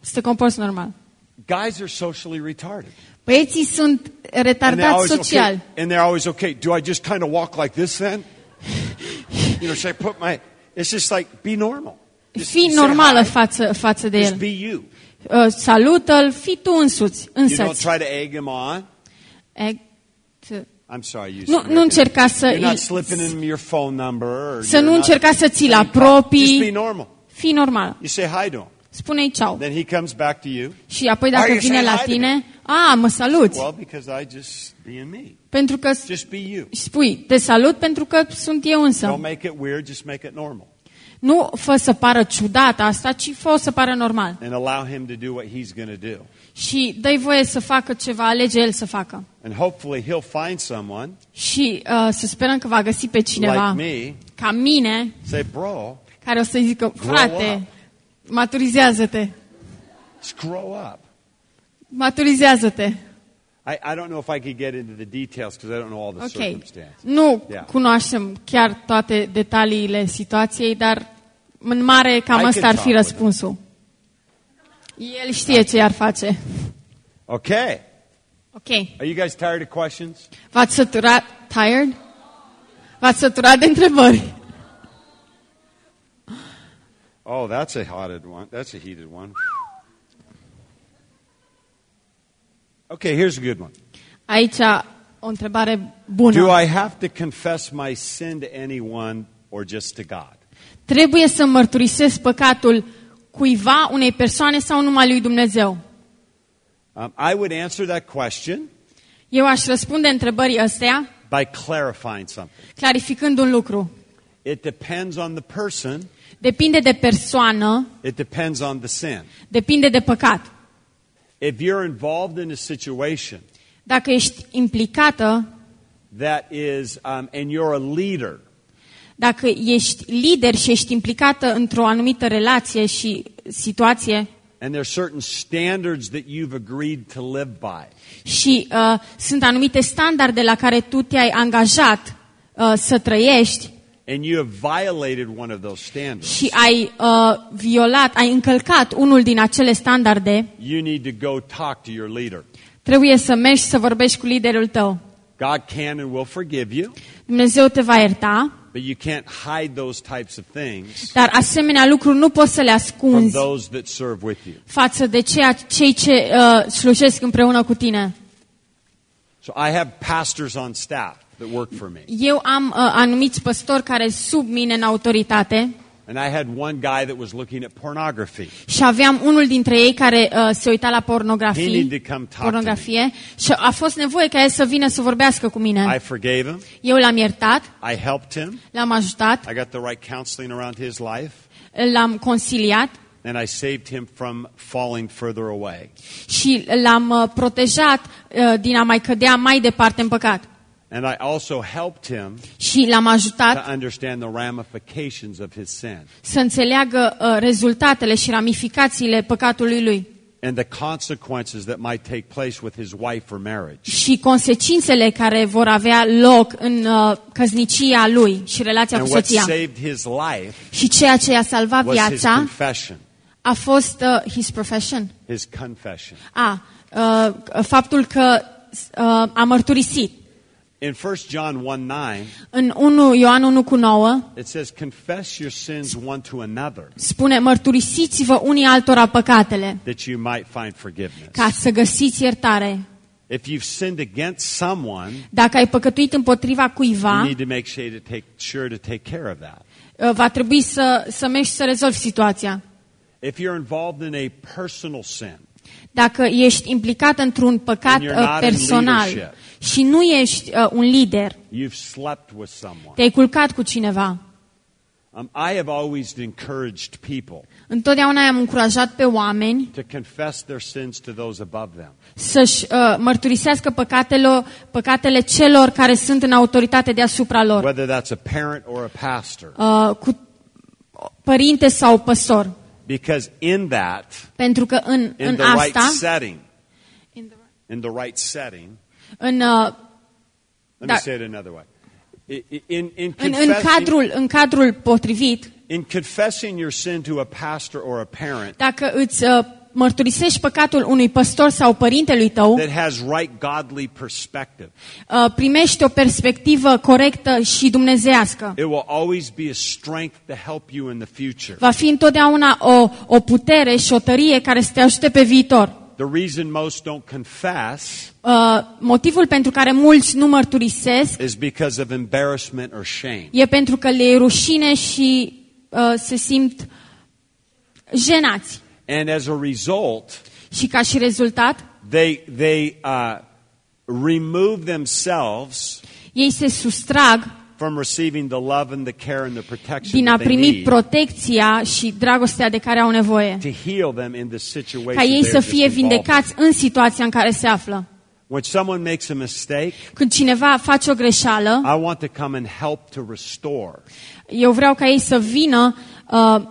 Să te comporți normal. Guys are socially retarded. Băieții sunt And they're retardați always social. okay. And they're always okay. Do I just kind of walk like this then? You know, should I put my. It's just like, be normal. Just Fii say normală hi. față, față de Just el. be you. Uh, salută-l, fii tu însuți, You don't însăți. try to egg him on. E, I'm sorry, you Nu- American. nu încerca să You're not îi- slipping him your phone number. Or Să you're nu not încerca să ți-l saying, apropii. Just be normal. Fii normal. You say hi to him. Spune-i ceau. Then he comes back to you. Și apoi Why are dacă you vine saying la hi to tine, a, mă saluți. Well, because I just being me. Pentru că Just be you. spui, te salut pentru că sunt eu Don't însă. make it weird, just make it normal. Nu fă să pară ciudat asta, ci fă să pară normal. And allow him to do what he's going to do. Și dă voie să facă ce va alege el să facă. And hopefully he'll find someone Și uh, să sperăm că va găsi pe cineva like me. ca mine, Say, bro, care o să-i zică, Grow frate, maturizează-te, just grow up. maturizează-te. I, I don't know if I could get into the details because I don't know all the Ok. circumstances. Nu Yeah. cunoaștem chiar toate detaliile situației, dar în mare cam I asta can ar fi talk with răspunsul. El știe ce i-ar face. Okay. Ok. Are you guys tired of questions? V-ați săturat? Tired? V-ați săturat de întrebări? Oh, that's a heated one. That's a heated one. Okay, here's a good one. Aici o întrebare bună. Do I have to confess my sin to anyone or just to God? Trebuie să mărturisesc păcatul cuiva, unei persoane sau numai lui Dumnezeu? Um, I would answer that question Eu aș răspunde întrebării astea by clarifying something. clarificând un lucru. It depends on the person, Depinde de persoană, it depends on the sin. depinde de păcat. If you're involved in a situation Dacă ești implicată, that is, um, and you're a leader, dacă ești lider și ești implicată într-o anumită relație și situație and there's certain standards that you've agreed to live by, și uh, sunt anumite standarde la care tu te-ai angajat uh, să trăiești and you have violated one of those standards, și ai uh, violat, ai încălcat unul din acele standarde, you need to go talk to your leader. trebuie să mergi să vorbești cu liderul tău. God can and will forgive you, Dumnezeu te va ierta, but you can't hide those types of things dar asemenea lucruri nu poți să le from ascunzi those that serve with you. față de ceea, cei ce uh, slujesc împreună cu tine. So I have pastors on staff that work for me. Eu am uh, anumiți păstori care sunt sub mine în autoritate And I had one guy that was looking at pornography. și aveam unul dintre ei care uh, se uita la He pornografie, needed to come talk to me. pornografie și a fost nevoie ca el să vină să vorbească cu mine. I forgave him. Eu l-am iertat, I helped him. l-am ajutat, I got the right counseling around his life. l-am consiliat And I saved him from falling further away. și l-am uh, protejat uh, din a mai cădea mai departe în păcat. And I also helped him Și l-am ajutat to understand the ramifications of his sin să înțeleagă uh, rezultatele și ramificațiile păcatului lui and the consequences that might take place with his wife or marriage. și consecințele care vor avea loc în uh, căsnicia lui și relația cu And what soția. saved his life Și ceea ce i-a salvat was his viața confession. a fost uh, his profession. His confession. A, uh, faptul că uh, a mărturisit. In 1 John 1 9, În 1 Ioan 1 cu 9 it says, Confess your sins one to another spune, mărturisiți-vă unii altora păcatele that you might find forgiveness. ca să găsiți iertare. If you've sinned against someone, Dacă ai păcătuit împotriva you cuiva, need to make sure to take, sure to take care of that. uh, va trebui să, să mergi să rezolvi situația. If you're involved in a personal sin, Dacă ești implicat într-un păcat And you're uh, not in personal leadership. și nu ești uh, un lider, you've slept with someone. te-ai culcat cu cineva, Um, I have always encouraged people întotdeauna i-am încurajat pe oameni to confess their sins to those above them. să-și uh, mărturisească păcatele, păcatele celor care sunt în autoritate deasupra lor, whether that's a parent or a pastor. uh, cu părinte sau păstor. Because in that, Pentru că în, in în the right asta, setting, in the right setting, în, uh, let me Da. say it another way. I- i- In, in, în, în, confessing, cadrul, în cadrul potrivit, in confessing your sin to a pastor or a parent dacă îți uh, mărturisești păcatul unui păstor sau părintelui tău, that has right godly perspective, uh, primești o perspectivă corectă și dumnezească. it will always be a strength to help you in the future. Va fi întotdeauna o, o putere și o tărie care să te ajute pe viitor. The reason most don't confess Uh, motivul pentru care mulți nu mărturisesc is because of embarrassment or shame. e pentru că le e rușine și uh, se simt jenați. And as a result, Și ca și rezultat, they, they uh, remove themselves ei se sustrag from receiving the love and the care and the protection din a that they primi need protecția și dragostea de care au nevoie. to heal them in the situation Ca ei they're să just fie involved in. vindecați în situația în care se află. When someone makes a mistake, Când cineva face o greșeală, I want to come and help to restore. eu vreau ca ei să vină uh,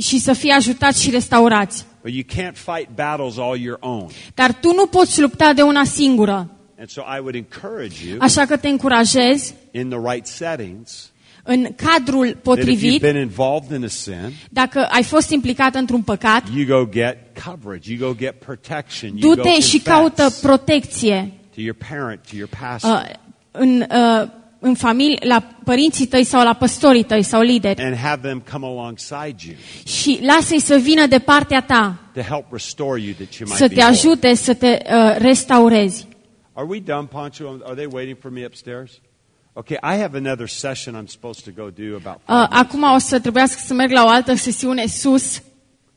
și să fie ajutați și restaurați. But you can't fight battles all your own. Dar tu nu poți lupta de una singură. And so I would encourage you Așa că te încurajez in the right settings în cadrul that if you've potrivit, been involved in a sin, dacă ai fost implicat într-un păcat, you go get coverage, you go get protection, you go du-te și caută confess protecție to your parent, to your pastor. uh, în, uh, în familie, la părinții tăi sau la păstorii tăi sau lideri and have them come alongside you și lasă-i să vină de partea ta, to help restore you that you might să be te whole. ajute să te uh, restaurezi. Are we done, Pancho? Are they waiting for me upstairs? Okay, I have another session I'm supposed to go do about. Uh, acum o să trebuiască să merg la o altă sesiune sus.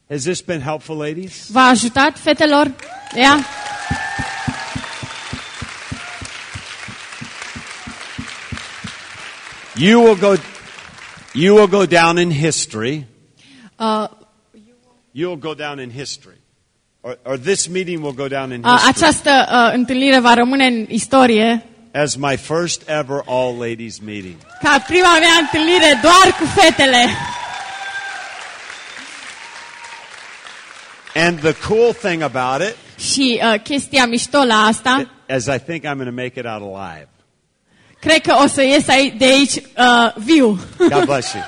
Has this been helpful, ladies? V-a ajutat, fetelor? Ea? You will go. You will go down in history. Uh, You will go down in history, or, or this meeting will go down in uh, history această uh, întâlnire va rămâne în istorie as my first ever all ladies meeting. ca prima mea întâlnire doar cu fetele. And the cool thing about it Și uh, chestia mișto la asta, is, I think I'm going to make it out alive. Cred că o să ies ai- de aici uh, viu. God bless you.